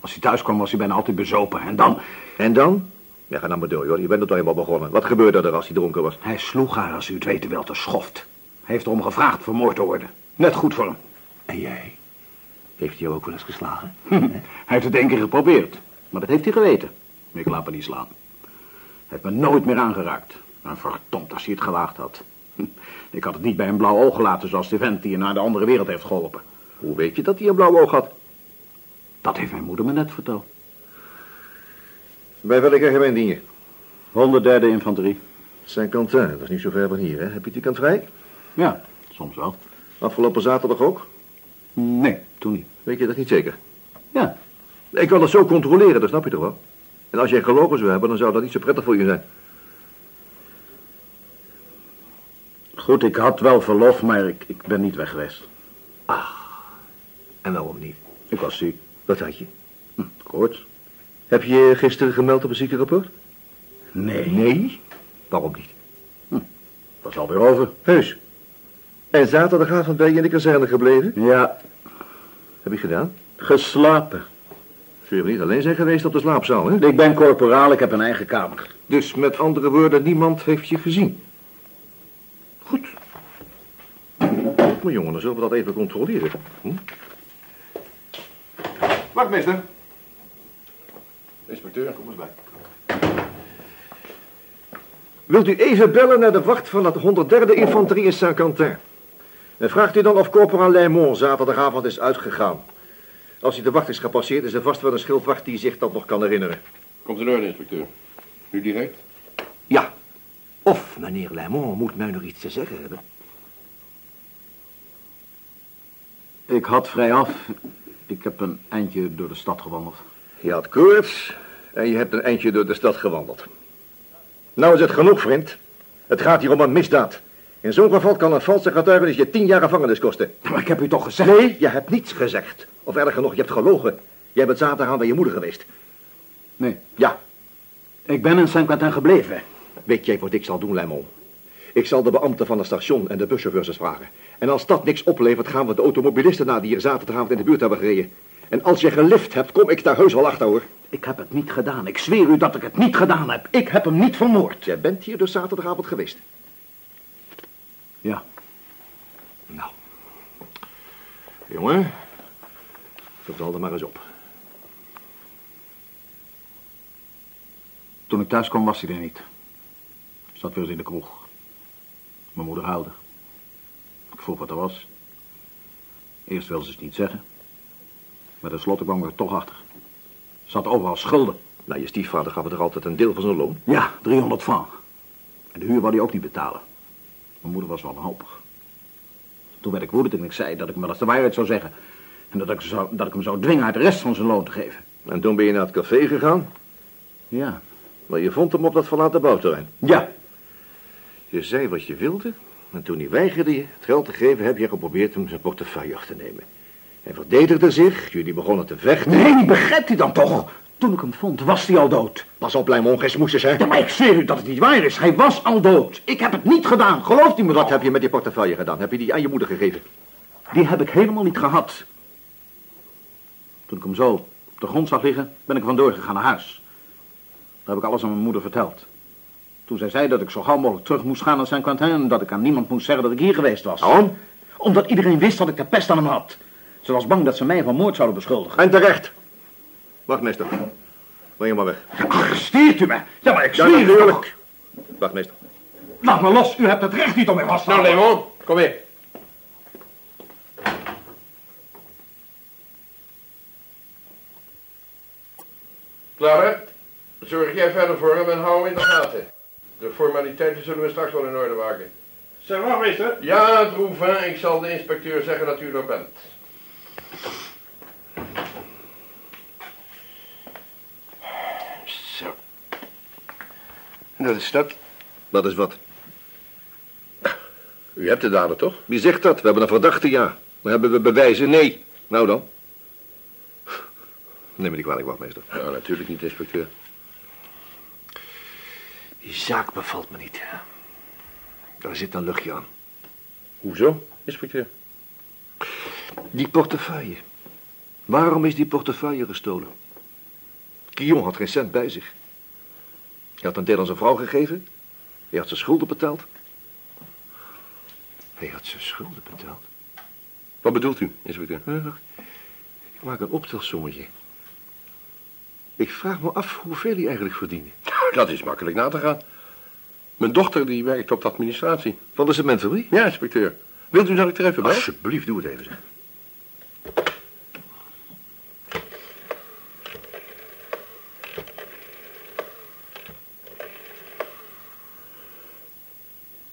Als hij thuis kwam, was hij bijna altijd bezopen. En dan... En dan? Ja, ga nou maar door, joh. Je bent er toch helemaal begonnen. Wat gebeurde er als hij dronken was? Hij sloeg haar, als u het weten wilt, te schoft. Hij heeft erom gevraagd vermoord te worden. Net goed voor hem. En jij? Heeft hij jou ook wel eens geslagen? hij heeft het één keer geprobeerd. Maar dat heeft hij geweten. Ik laat me niet slaan. Hij heeft me nooit meer aangeraakt. Maar verdomd als hij het gewaagd had. Ik had het niet bij een blauw oog gelaten zoals de vent die je naar de andere wereld heeft geholpen. Hoe weet je dat hij een blauw oog had? Dat heeft mijn moeder me net verteld. Bij welke regiment dien je? 103e infanterie. Saint-Quentin, dat is niet zo ver van hier, hè? Heb je die kant vrij? Ja, soms wel. Afgelopen zaterdag ook? Nee, toen niet. Weet je dat niet zeker? Ja, Ik wil dat zo controleren, dat snap je toch wel? En als jij gelogen zou hebben, dan zou dat niet zo prettig voor je zijn. goed, ik had wel verlof, maar ik, ik ben niet weg geweest. En waarom niet? Ik was ziek. Wat had je? Hm, koorts. Heb je gisteren gemeld op een ziekenrapport? Nee. Nee. Waarom niet? Dat is alweer over. Heus. En zaterdagavond ben je in de kazerne gebleven? Ja, Heb je gedaan? geslapen. Zul je niet alleen zijn geweest op de slaapzaal, hè? Ik ben corporaal, ik heb een eigen kamer. Dus met andere woorden, niemand heeft je gezien. Goed. Maar jongen, dan zullen we dat even controleren. Hm? Wachtmeester. Inspecteur. Kom eens bij. Wilt u even bellen naar de wacht van het 103e Infanterie in Saint-Quentin? En vraagt u dan of corporaal Leymont zaterdagavond is uitgegaan. Als hij de wacht is gepasseerd, is er vast wel een schildwacht die zich dat nog kan herinneren. Komt in orde, inspecteur. Nu direct? Ja. Of meneer Leymont moet mij nog iets te zeggen hebben. Ik had vrij af. Ik heb een eindje door de stad gewandeld. Je had koorts en je hebt een eindje door de stad gewandeld. Nou is het genoeg, vriend. Het gaat hier om een misdaad. In zo'n geval kan een valse getuigenis je tien jaar gevangenis kosten. Maar ik heb u toch gezegd... Nee, je hebt niets gezegd. Of erger nog, je hebt gelogen. Jij bent zaterdag bij je moeder geweest. Nee, Ja, ik ben in Saint-Quentin gebleven. weet jij wat ik zal doen, Lemon? Ik zal de beambten van het station en de buschauffeurs eens vragen. En als dat niks oplevert, gaan we de automobilisten na die hier zaterdagavond in de buurt hebben gereden. En als je gelift hebt, kom ik daar heus wel achter, hoor. Ik heb het niet gedaan. Ik zweer u dat ik het niet gedaan heb. Ik heb hem niet vermoord. Jij bent hier dus zaterdagavond geweest. Ja. Nou. Jongen, vertel er maar eens op. Toen ik thuis kwam was hij er niet. Zat weer eens in de kroeg. Mijn moeder huilde. Ik vroeg wat er was. Eerst wilde ze het niet zeggen. Maar tenslotte kwam ik er toch achter. Zat overal schulden. Nou, je stiefvader gaf er altijd een deel van zijn loon. Ja, 300 franc. En de huur wou hij ook niet betalen. Mijn moeder was wanhopig. Toen werd ik woedend en ik zei dat ik me dat de waarheid zou zeggen. En dat ik, zou, dat ik hem zou dwingen uit de rest van zijn loon te geven. En toen ben je naar het café gegaan, Ja. maar je vond hem op dat verlaten bouwterrein. Ja. Je zei wat je wilde, en toen hij weigerde je het geld te geven, heb je geprobeerd hem zijn portefeuille af te nemen. Hij verdedigde zich, jullie begonnen te vechten. Nee, begrijpt u dan toch? Toen ik hem vond, was hij al dood. Pas op, Lijmon, geen smoesjes, hè? Ja, maar ik zweer u dat het niet waar is. Hij was al dood. Ik heb het niet gedaan. Gelooft u me Wat heb je met die portefeuille gedaan? Heb je die aan je moeder gegeven? Die heb ik helemaal niet gehad. Toen ik hem zo op de grond zag liggen, ben ik vandoor gegaan naar huis. Daar heb ik alles aan mijn moeder verteld. Toen zij zei dat ik zo gauw mogelijk terug moest gaan naar Saint-Quentin... en dat ik aan niemand moest zeggen dat ik hier geweest was. Waarom? Omdat iedereen wist dat ik de pest aan hem had. Ze was bang dat ze mij van moord zouden beschuldigen. En terecht. Wachtmeester, breng je maar weg. Arresteert u me? Ja, maar ik Ja, zweer u natuurlijk. Wachtmeester. Laat me los, u hebt het recht niet om mij vast te Nou, houden. Lemon, kom hier. Klaar, Zorg jij verder voor hem en hou hem in de gaten. De formaliteiten zullen we straks wel in orde maken. Zeg maar, meester. Ja, Droevin, ik zal de inspecteur zeggen dat u er bent. Zo. Dat is dat. Dat is wat. U hebt de dader toch? Wie zegt dat? We hebben een verdachte, ja. Maar hebben we bewijzen? Nee. Nou dan. Neem me niet kwalijk, wachtmeester. Ja, natuurlijk niet, inspecteur. Die zaak bevalt me niet. Daar zit een luchtje aan. Hoezo, inspecteur? Die portefeuille. Waarom is die portefeuille gestolen? Guillaume had geen cent bij zich. Hij had een deel aan zijn vrouw gegeven. Hij had zijn schulden betaald. Hij had zijn schulden betaald. Wat bedoelt u, inspecteur? Eh. Ik maak een optelsommetje. Ik vraag me af hoeveel hij eigenlijk verdiende. Dat is makkelijk na te gaan. Mijn dochter die werkt op de administratie. Van de cementfabriek? Ja, inspecteur. Wilt u dat ik er even bij? Alsjeblieft, doe het even. zeg.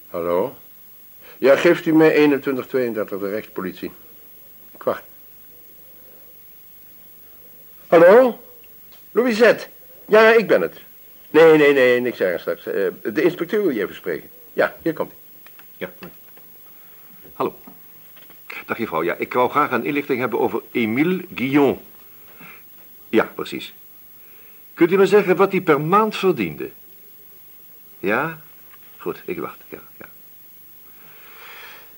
Hallo? Ja, geeft u mij 2132, de rechtspolitie. Ik wacht. Hallo? Louisette? Ja, ik ben het. Nee, nee, nee, niks ernstigs. Eh, de inspecteur wil je even spreken. Ja, hier komt hij. Ja. Hallo. Dag juffrouw, ja, ik wou graag een inlichting hebben over Émile Guillon. Ja, precies. Kunt u me zeggen wat hij per maand verdiende? Ja? Goed, ik wacht, ja, ja.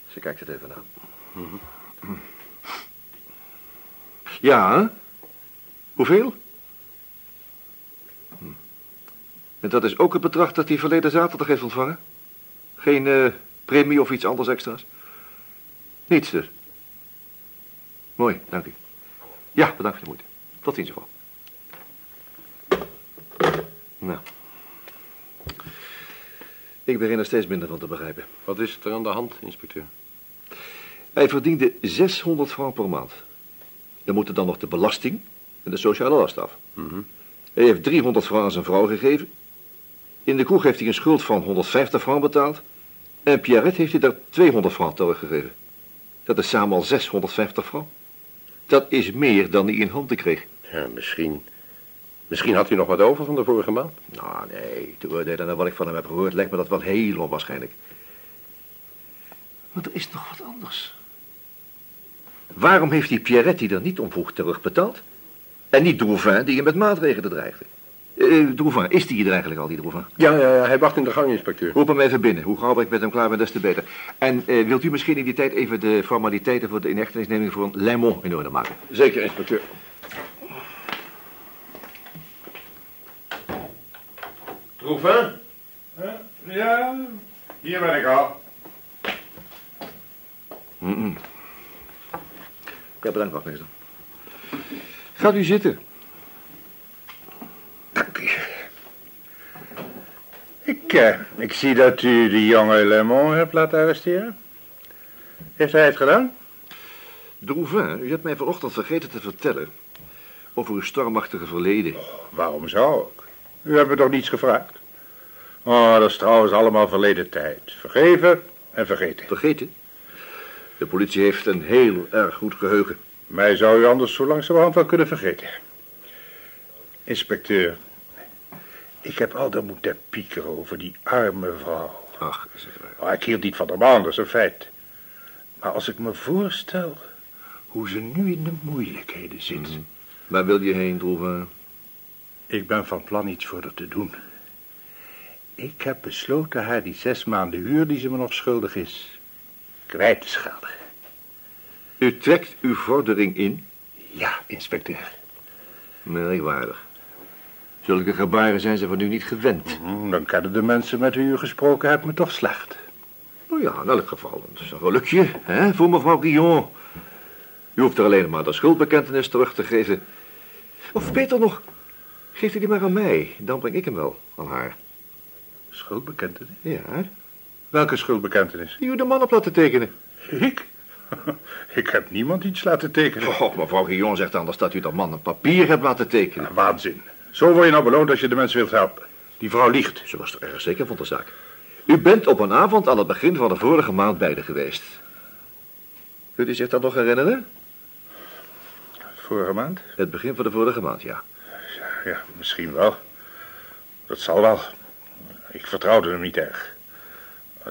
Ze kijkt het even aan. Ja, hè? Hoeveel? Hm. En dat is ook het bedrag dat hij verleden zaterdag heeft ontvangen? Geen eh, premie of iets anders extra's? Niets dus. Mooi, dank u. Ja, bedankt voor de moeite. Tot ziens, mevrouw. Nou. Ik begin er steeds minder van te begrijpen. Wat is er aan de hand, inspecteur? Hij verdiende 600 francs per maand. Dan moeten dan nog de belasting en de sociale last af. Hij heeft 300 francs aan zijn vrouw gegeven. In de kroeg heeft hij een schuld van 150 francs betaald. En Pierrette heeft hij daar 200 francs teruggegeven. Dat is samen al 650 francs. Dat is meer dan hij in handen kreeg. Ja, misschien... Misschien had hij nog wat over van de vorige maand. Nou, nee, te oordelen naar wat ik van hem heb gehoord, lijkt me dat wel heel onwaarschijnlijk. Maar er is nog wat anders. Waarom heeft die Pierretti dan niet om vroeg terugbetaald? En niet Drouvin, die je met maatregelen dreigde? Eh, Drouvin, is die er eigenlijk al, die Drouvin? Ja, ja, ja, hij wacht in de gang, inspecteur. Roep hem even binnen. Hoe gauw ik met hem klaar ben, des te beter. En eh, wilt u misschien in die tijd even de formaliteiten voor de inhechtenisneming voor een Lemon in orde maken? Zeker, inspecteur. Trouvin? Ja, hier ben ik al. Ja, bedankt, wachtmeester. Gaat u zitten. Dank u. Ik, ik zie dat u de jonge Lemon hebt laten arresteren. Heeft hij het gedaan? Drouvin, u hebt mij vanochtend vergeten te vertellen over uw stormachtige verleden. Waarom zou ik? U hebt me toch niets gevraagd? Oh, dat is trouwens allemaal verleden tijd. Vergeven en vergeten. Vergeten? De politie heeft een heel erg goed geheugen. Mij zou u anders zo langzamerhand wel kunnen vergeten. Inspecteur, ik heb altijd moeten piekeren over die arme vrouw. Ach, zeg maar. Ik hield niet van de man, dat is een feit. Maar als ik me voorstel hoe ze nu in de moeilijkheden zit. Waar wil je heen, Drouvin? Ik ben van plan iets voor haar te doen. Ik heb besloten haar die zes maanden huur die ze me nog schuldig is, kwijt te schelden. U trekt uw vordering in? Ja, inspecteur. Merkwaardig. Zulke gebaren zijn ze van u niet gewend. Hm, Dan kennen de mensen met wie u gesproken hebt me toch slecht. Nou ja, in elk geval. Het is een gelukje, hè, voor mevrouw Guillon. U hoeft er alleen maar de schuldbekentenis terug te geven. Of beter nog, geeft u die maar aan mij. Dan breng ik hem wel aan haar. Schuldbekentenis? Ja, Welke schuldbekentenis? die u de man op laten tekenen. Ik? Ik heb niemand iets laten tekenen. Oh, mevrouw Guillon zegt anders dat u dat man een papier hebt laten tekenen. Waanzin. Zo word je nou beloond als je de mensen wilt helpen. Die vrouw liegt. Ze was er erg zeker van de zaak. U bent op een avond aan het begin van de vorige maand beide geweest. Kunt u zich dat nog herinneren? Vorige maand? Het begin van de vorige maand, ja. Ja, misschien wel. Dat zal wel. Ik vertrouwde hem niet erg.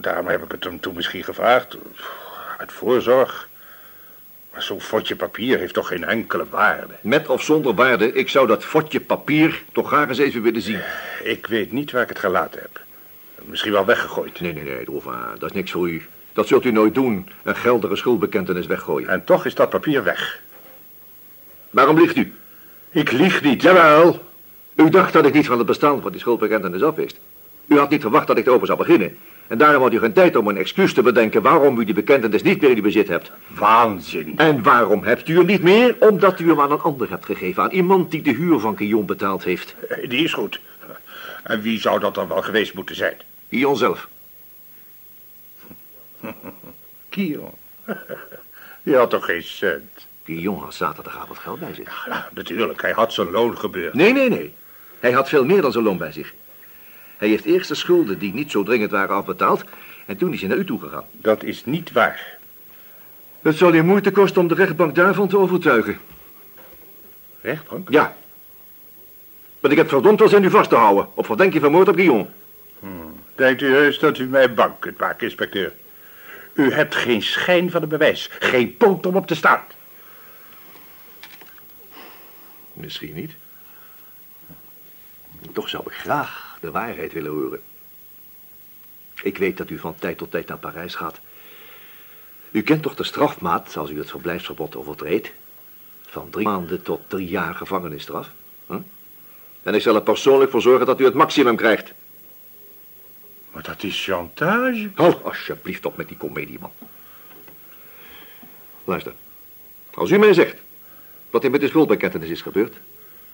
Daarom heb ik het hem toen misschien gevraagd. Uit voorzorg. Maar zo'n fotje papier heeft toch geen enkele waarde. Met of zonder waarde, ik zou dat fotje papier toch graag eens even willen zien. Ik weet niet waar ik het gelaten heb. Misschien wel weggegooid. Nee, nee, nee, Droevin, dat is niks voor u. Dat zult u nooit doen, een geldere schuldbekentenis weggooien. En toch is dat papier weg. Waarom liegt u? Ik lieg niet. Jawel. U dacht dat ik niet van het bestaan van die schuldbekentenis afwist. U had niet verwacht dat ik erover zou beginnen. En daarom had u geen tijd om een excuus te bedenken waarom u die bekentenis niet meer in uw bezit hebt. Waanzin. En waarom hebt u hem niet meer? Omdat u hem aan een ander hebt gegeven. Aan iemand die de huur van Guillaume betaald heeft. Die is goed. En wie zou dat dan wel geweest moeten zijn? Guillaume zelf. Kion. Die had toch geen cent? Guillaume had zaterdagavond geld bij zich. Ja, natuurlijk, hij had zijn loon gebeurd. Nee, nee, nee. Hij had veel meer dan zijn loon bij zich. Hij heeft eerst de schulden die niet zo dringend waren afbetaald... en toen is hij naar u toegegaan. Dat is niet waar. Het zal je moeite kosten om de rechtbank daarvan te overtuigen. Rechtbank? Ja. Want ik heb verdomd wel zin u vast te houden... op verdenking van moord op Guillaume. Denkt u heus dat u mij bang kunt maken, inspecteur? U hebt geen schijn van een bewijs. Geen poot om op te staan. Misschien niet. Toch zou ik graag de waarheid willen horen. Ik weet dat u van tijd tot tijd naar Parijs gaat. U kent toch de strafmaat als u het verblijfsverbod overtreedt? Van drie maanden tot drie jaar gevangenisstraf. En ik zal er persoonlijk voor zorgen dat u het maximum krijgt. Maar dat is chantage. Hou alsjeblieft op met die komedie, man. Luister. Als u mij zegt wat er met de schuldbekentenis is gebeurd...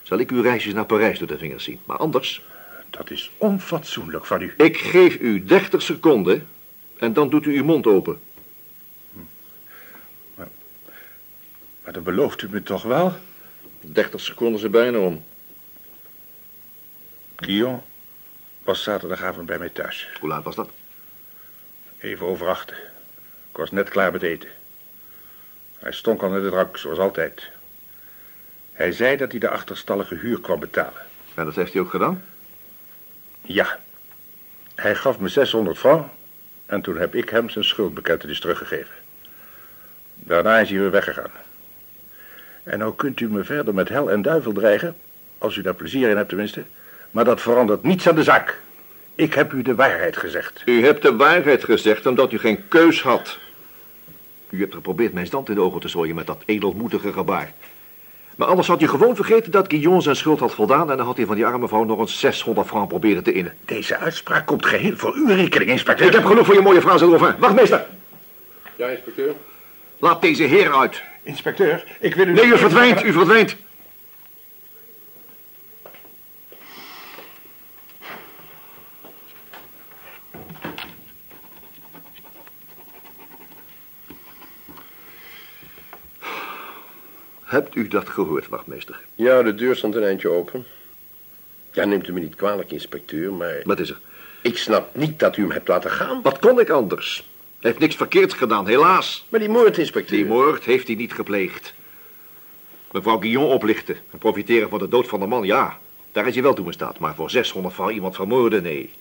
zal ik uw reisjes naar Parijs door de vingers zien. Maar anders... Dat is onfatsoenlijk van u. Ik geef u 30 seconden en dan doet u uw mond open. Maar dan belooft u me toch wel? 30 seconden zijn bijna om. Guillaume was zaterdagavond bij mij thuis. Hoe laat was dat? Even over achten. Ik was net klaar met eten. Hij stonk al naar de drank, zoals altijd. Hij zei dat hij de achterstallige huur kwam betalen. En dat heeft hij ook gedaan? Ja. Hij gaf me 600 francs en toen heb ik hem zijn schuldbekentenis teruggegeven. Daarna is hij weer weggegaan. En nou kunt u me verder met hel en duivel dreigen, als u daar plezier in hebt tenminste, maar dat verandert niets aan de zaak. Ik heb u de waarheid gezegd. U hebt de waarheid gezegd omdat u geen keus had. U hebt geprobeerd mijn stand in de ogen te zooien met dat edelmoedige gebaar. Maar anders had u gewoon vergeten dat Guillaume zijn schuld had voldaan... en dan had hij van die arme vrouw nog eens 600 francs proberen te innen. Deze uitspraak komt geheel voor uw rekening, inspecteur. Ik heb genoeg voor je mooie frase erover. Wacht, meester. Ja, inspecteur? Laat deze heer uit. Inspecteur, ik wil u... Nee, u verdwijnt, u verdwijnt. Hebt u dat gehoord, wachtmeester? Ja, de deur stond een eindje open. Ja, neemt u me niet kwalijk, inspecteur, maar... Wat is er? Ik snap niet dat u hem hebt laten gaan. Wat kon ik anders? Hij heeft niks verkeerds gedaan, helaas. Maar die moord, inspecteur... Die moord heeft hij niet gepleegd. Mevrouw Guillon oplichten en profiteren van de dood van de man, ja. Daar is hij wel toe in staat. Maar voor 600 van iemand vermoorden, nee.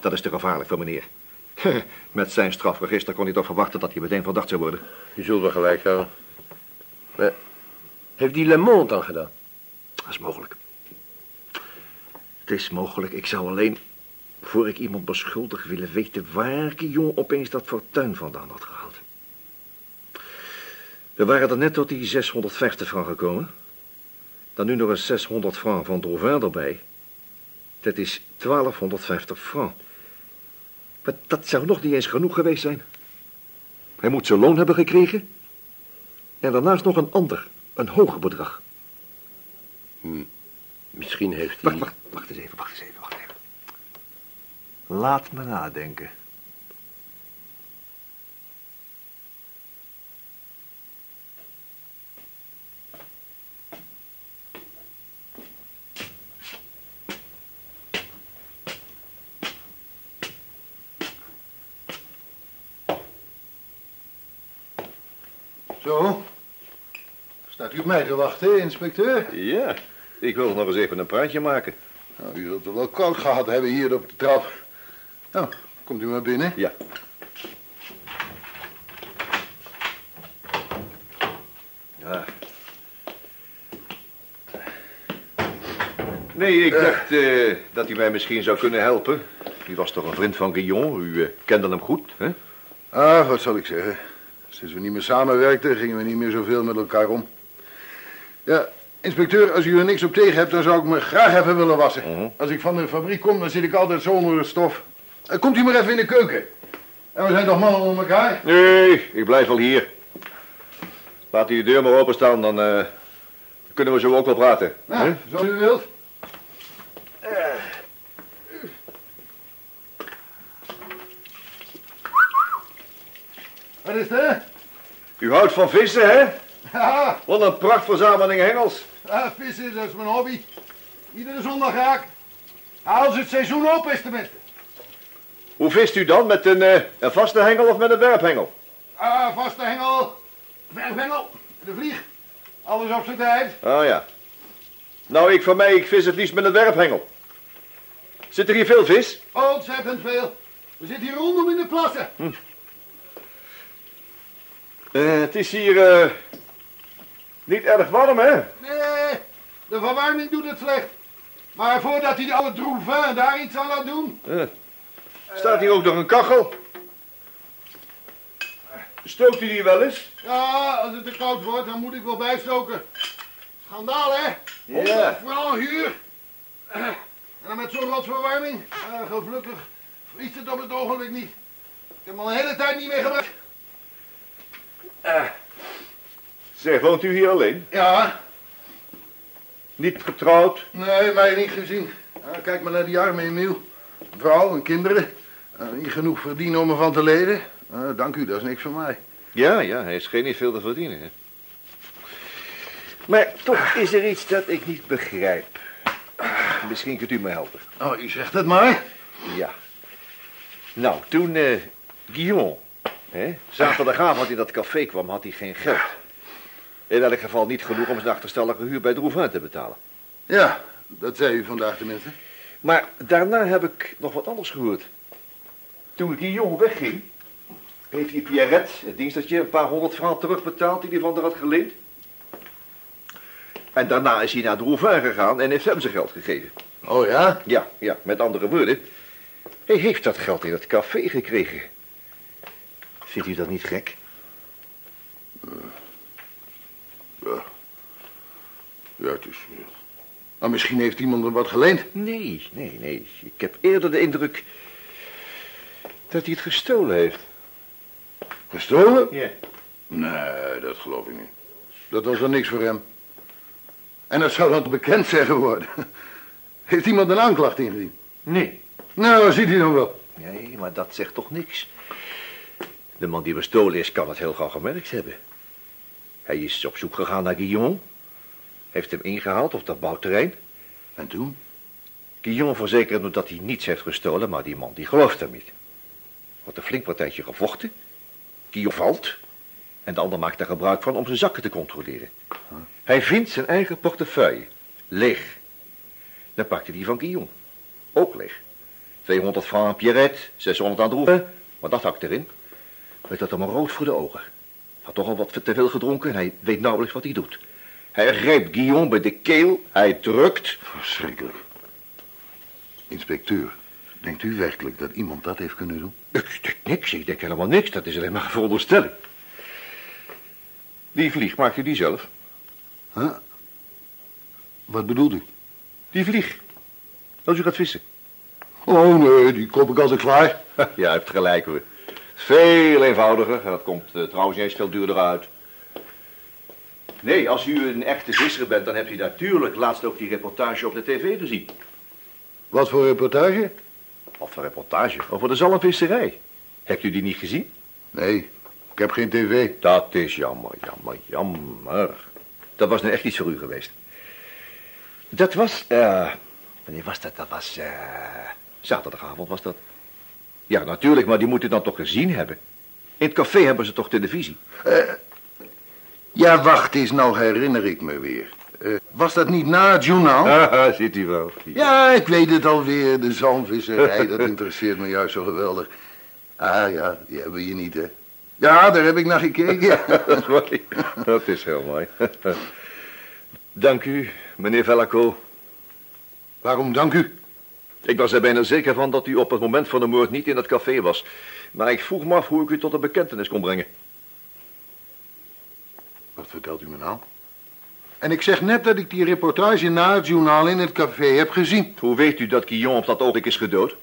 Dat is te gevaarlijk voor meneer. Met zijn strafregister kon hij toch verwachten dat hij meteen verdacht zou worden. U zult wel gelijk hebben. Maar heeft die Lemont dan gedaan? Dat is mogelijk. Het is mogelijk. Ik zou alleen, voor ik iemand beschuldig, willen weten waar Guillon opeens dat fortuin vandaan had gehaald. We waren er net tot die 650 francs gekomen. Dan nu nog eens 600 francs van Dauvin erbij. Dat is 1250 francs. Maar dat zou nog niet eens genoeg geweest zijn. Hij moet zijn loon hebben gekregen. En daarnaast nog een ander, een hoger bedrag. Misschien heeft hij... Wacht, wacht, wacht eens even, wacht eens even, wacht even. Laat me nadenken. Zo. Staat u op mij te wachten, inspecteur? Ja, ik wil nog eens even een praatje maken. Nou, u zult het wel koud gehad hebben hier op de trap. Nou, komt u maar binnen. Ja. Ja. Nee, ik dacht eh, dat u mij misschien zou kunnen helpen. U was toch een vriend van Guillaume? U eh, kende hem goed, hè? Ah, wat zal ik zeggen. Sinds we niet meer samenwerkten, gingen we niet meer zoveel met elkaar om. Ja, inspecteur, als u er niks op tegen hebt, dan zou ik me graag even willen wassen. Mhm. Als ik van de fabriek kom, dan zit ik altijd zo onder stof. Eh, komt u maar even in de keuken. En we zijn toch mannen onder elkaar? Nee, ik blijf wel hier. Laat u de deur maar openstaan, dan eh, kunnen we zo ook wel praten. Hè? zoals u wilt. Wat is er? U houdt van vissen, hè? Ja, Wat een prachtverzameling hengels. ah, vissen, dat is mijn hobby. Iedere zondag ga ik. Als het seizoen op is tenminste. Hoe vist u dan? Met een, eh, een vaste hengel of met een werphengel? Ah, vaste hengel, werphengel, de vlieg. Alles op zijn tijd. Ah ja. Nou, ik van mij, ik vis het liefst met een werphengel. Zit er hier veel vis? Ontzettend veel. We zitten hier rondom in de plassen. Eh, het is hier eh, niet erg warm, hè? Nee, de verwarming doet het slecht. Maar voordat hij de oude Drouvin daar iets aan laat doen... Eh, staat hier ook nog een kachel? Stookt u die wel eens? Ja, als het te koud wordt, dan moet ik wel bijstoken. Schandaal, hè? Ja. 100 francs huur. Eh, En dan met zo'n rotverwarming. Uh, gelukkig vriest het op het ogenblik niet. Ik heb hem al een hele tijd niet meer gebruikt. Zeg, woont u hier alleen? Ja, Niet getrouwd? nee, mij niet gezien. Kijk maar naar die arme Emiel. Vrouw en kinderen. Eh, niet genoeg verdienen om ervan te leden. Eh, dank u, dat is niks voor mij. Ja, ja, hij is geen niet veel te verdienen. Hè? Maar toch is er iets dat ik niet begrijp. Misschien kunt u me helpen. Oh, u zegt het maar. Ja. Nou, toen eh Guillaume hè, zaterdagavond in dat café kwam, had hij geen geld. In elk geval niet genoeg om zijn achterstallige huur bij Drouvin te betalen. Ja, dat zei u vandaag tenminste. Maar daarna heb ik nog wat anders gehoord. Toen ik die jongen wegging, heeft die Pierrette, het dienstertje, een paar honderd francs terugbetaald die hij van haar had geleend. En daarna is hij naar Drouvin gegaan en heeft hem zijn geld gegeven. Oh ja? Ja, ja, met andere woorden. Hij heeft dat geld in het café gekregen. Vindt u dat niet gek? Ja. Ja, het is... Maar misschien heeft iemand hem wat geleend. Nee, nee, nee. Ik heb eerder de indruk dat hij het gestolen heeft. Gestolen? Ja. Nee, dat geloof ik niet. Dat was dan niks voor hem. En dat zou dan bekend zijn geworden. Heeft iemand een aanklacht ingediend? Nee. Nou, ziet hij dan wel. Nee, maar dat zegt toch niks. De man die bestolen is, kan het heel gauw gemerkt hebben. Hij is op zoek gegaan naar Guillaume. Heeft hem ingehaald op dat bouwterrein. En toen? Guillaume verzekerde dat hij niets heeft gestolen, maar die man die gelooft hem niet. Wordt een flink partijtje gevochten. Guillaume valt. En de ander maakt er gebruik van om zijn zakken te controleren. Hij vindt zijn eigen portefeuille. Leeg. Dan pakt hij die van Guillaume. Ook leeg. 200 francs aan Pierrette, 600 aan Droeven. Maar dat hakt erin. Met dat hem rood voor de ogen. Had toch al wat te veel gedronken en hij weet nauwelijks wat hij doet. Hij grijpt Guillaume bij de keel. Hij drukt. Verschrikkelijk. Inspecteur, denkt u werkelijk dat iemand dat heeft kunnen doen? Ik denk niks, ik denk helemaal niks. Dat is alleen maar een veronderstelling. Die vlieg, maakt u die zelf? Huh? Wat bedoelt u? Die vlieg. Als u gaat vissen. Oh nee, die koop ik altijd klaar. Ja, u hebt gelijk hoor. Veel eenvoudiger. En dat komt eh, trouwens niet eens veel duurder uit. Nee, als u een echte visser bent, dan hebt u natuurlijk laatst ook die reportage op de tv gezien. Wat voor reportage? Wat voor reportage? Over de zalmvisserij. Hebt u die niet gezien? Nee, ik heb geen tv. Dat is jammer, jammer, jammer. Dat was nu echt iets voor u geweest. Dat was, eh... wanneer was dat? Dat was, eh... zaterdagavond was dat. Ja, natuurlijk, maar die moet u dan toch gezien hebben. In het café hebben ze toch televisie? Ja, wacht eens, nou herinner ik me weer. Eh, was dat niet na het journaal? Haha, ziet u wel. Ja, ik weet het alweer. De zalmvisserij, dat interesseert me juist zo geweldig. Ah ja, die hebben we hier niet, hè. Ja, daar heb ik naar gekeken. dat is mooi. Dat is heel mooi. Dank u, meneer Vellaco. Waarom dank u? Ik was er bijna zeker van dat u op het moment van de moord niet in het café was. Maar ik vroeg me af hoe ik u tot een bekentenis kon brengen. Wat vertelt u me nou? En ik zeg net dat ik die reportage na het journaal in het café heb gezien. Hoe weet u dat Guillaume op dat ogenblik is gedood?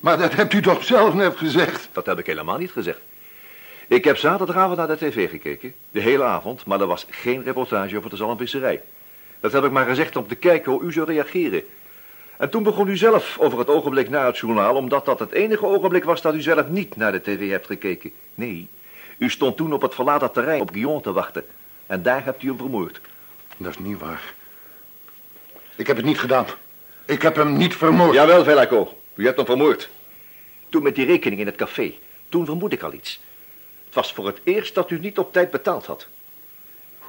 Maar dat hebt u toch zelf net gezegd? Dat heb ik helemaal niet gezegd. Ik heb zaterdagavond naar de tv gekeken, de hele avond, maar er was geen reportage over de zalmvisserij. Dat heb ik maar gezegd om te kijken hoe u zou reageren. En toen begon u zelf over het ogenblik na het journaal, omdat dat het enige ogenblik was dat u zelf niet naar de tv hebt gekeken. Nee, u stond toen op het verlaten terrein op Guillaume te wachten. En daar hebt u hem vermoord. Dat is niet waar. Ik heb het niet gedaan. Ik heb hem niet vermoord. Jawel, Velaco, u hebt hem vermoord. Toen met die rekening in het café, toen vermoed ik al iets. Het was voor het eerst dat u niet op tijd betaald had.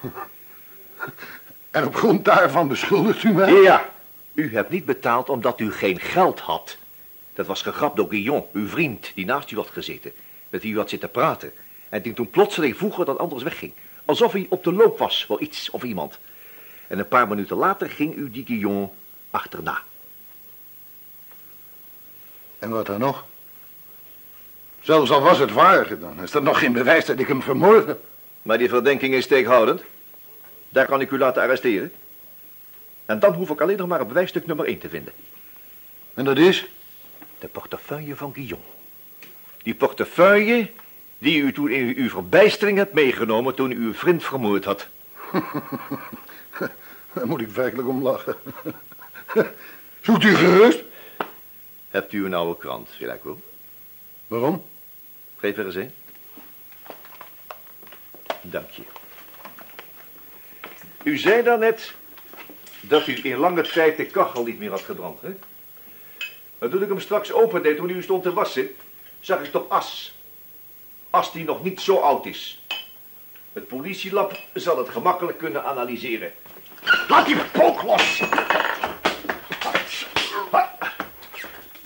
En op grond daarvan beschuldigt u mij? Ja, u hebt niet betaald omdat u geen geld had. Dat was gegrapt door Guillaume, uw vriend, die naast u had gezeten. Met wie u had zitten praten. En die toen plotseling vroeger dan anders wegging. Alsof hij op de loop was voor iets of iemand. En een paar minuten later ging u die Guillaume achterna. En wat dan nog? Zelfs al was het waar, dan is dat nog geen bewijs dat ik hem vermoord heb. Maar die verdenking is steekhoudend. Daar kan ik u laten arresteren. En dan hoef ik alleen nog maar het bewijsstuk nummer 1 te vinden. En dat is? De portefeuille van Guillaume. Die portefeuille die u toen in uw verbijstering hebt meegenomen toen u uw vriend vermoord had. Daar moet ik werkelijk om lachen. Zoekt u gerust? Hebt u een oude krant, Velaco? Waarom? Geef er eens een. Dank je. U zei daarnet dat u in lange tijd de kachel niet meer had gebrand, hè? Maar toen ik hem straks opendeed, toen u stond te wassen, zag ik toch as. As die nog niet zo oud is. Het politielab zal het gemakkelijk kunnen analyseren. Laat die pook los!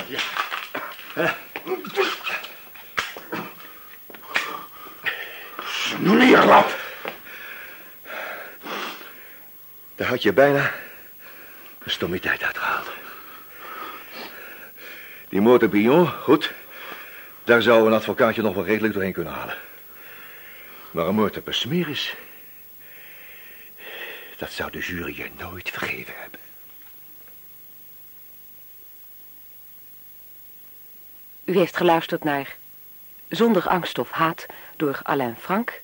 Ja. Smeerlap! Daar had je bijna een stommiteit uitgehaald. Die moord op Bignon, goed. Daar zou een advocaatje nog wel redelijk doorheen kunnen halen. Maar een moord op een dat zou de jury je nooit vergeven hebben. U heeft geluisterd naar Zonder angst of haat door Alain Frank...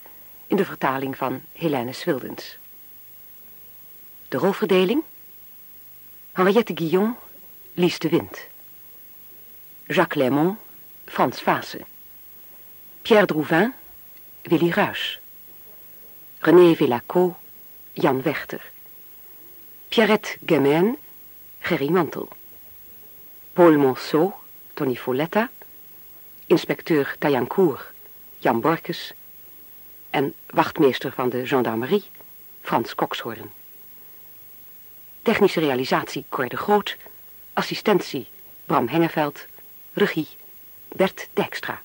in de vertaling van Helene Swildens. De rolverdeling? Henriette Guillon, Lies de Wind. Jacques Lemon, Frans Vaassen. Pierre Drouvin, Willy Ruys. René Villaco, Jan Wechter. Pierrette Gemain, Gerry Mantel. Paul Monceau, Tony Folletta. Inspecteur Taillancourt, Jan Borkes. En wachtmeester van de gendarmerie, Frans Kokshoorn. Technische realisatie Cor de Groot. Assistentie Bram Hengeveld. Regie Bert Dijkstra.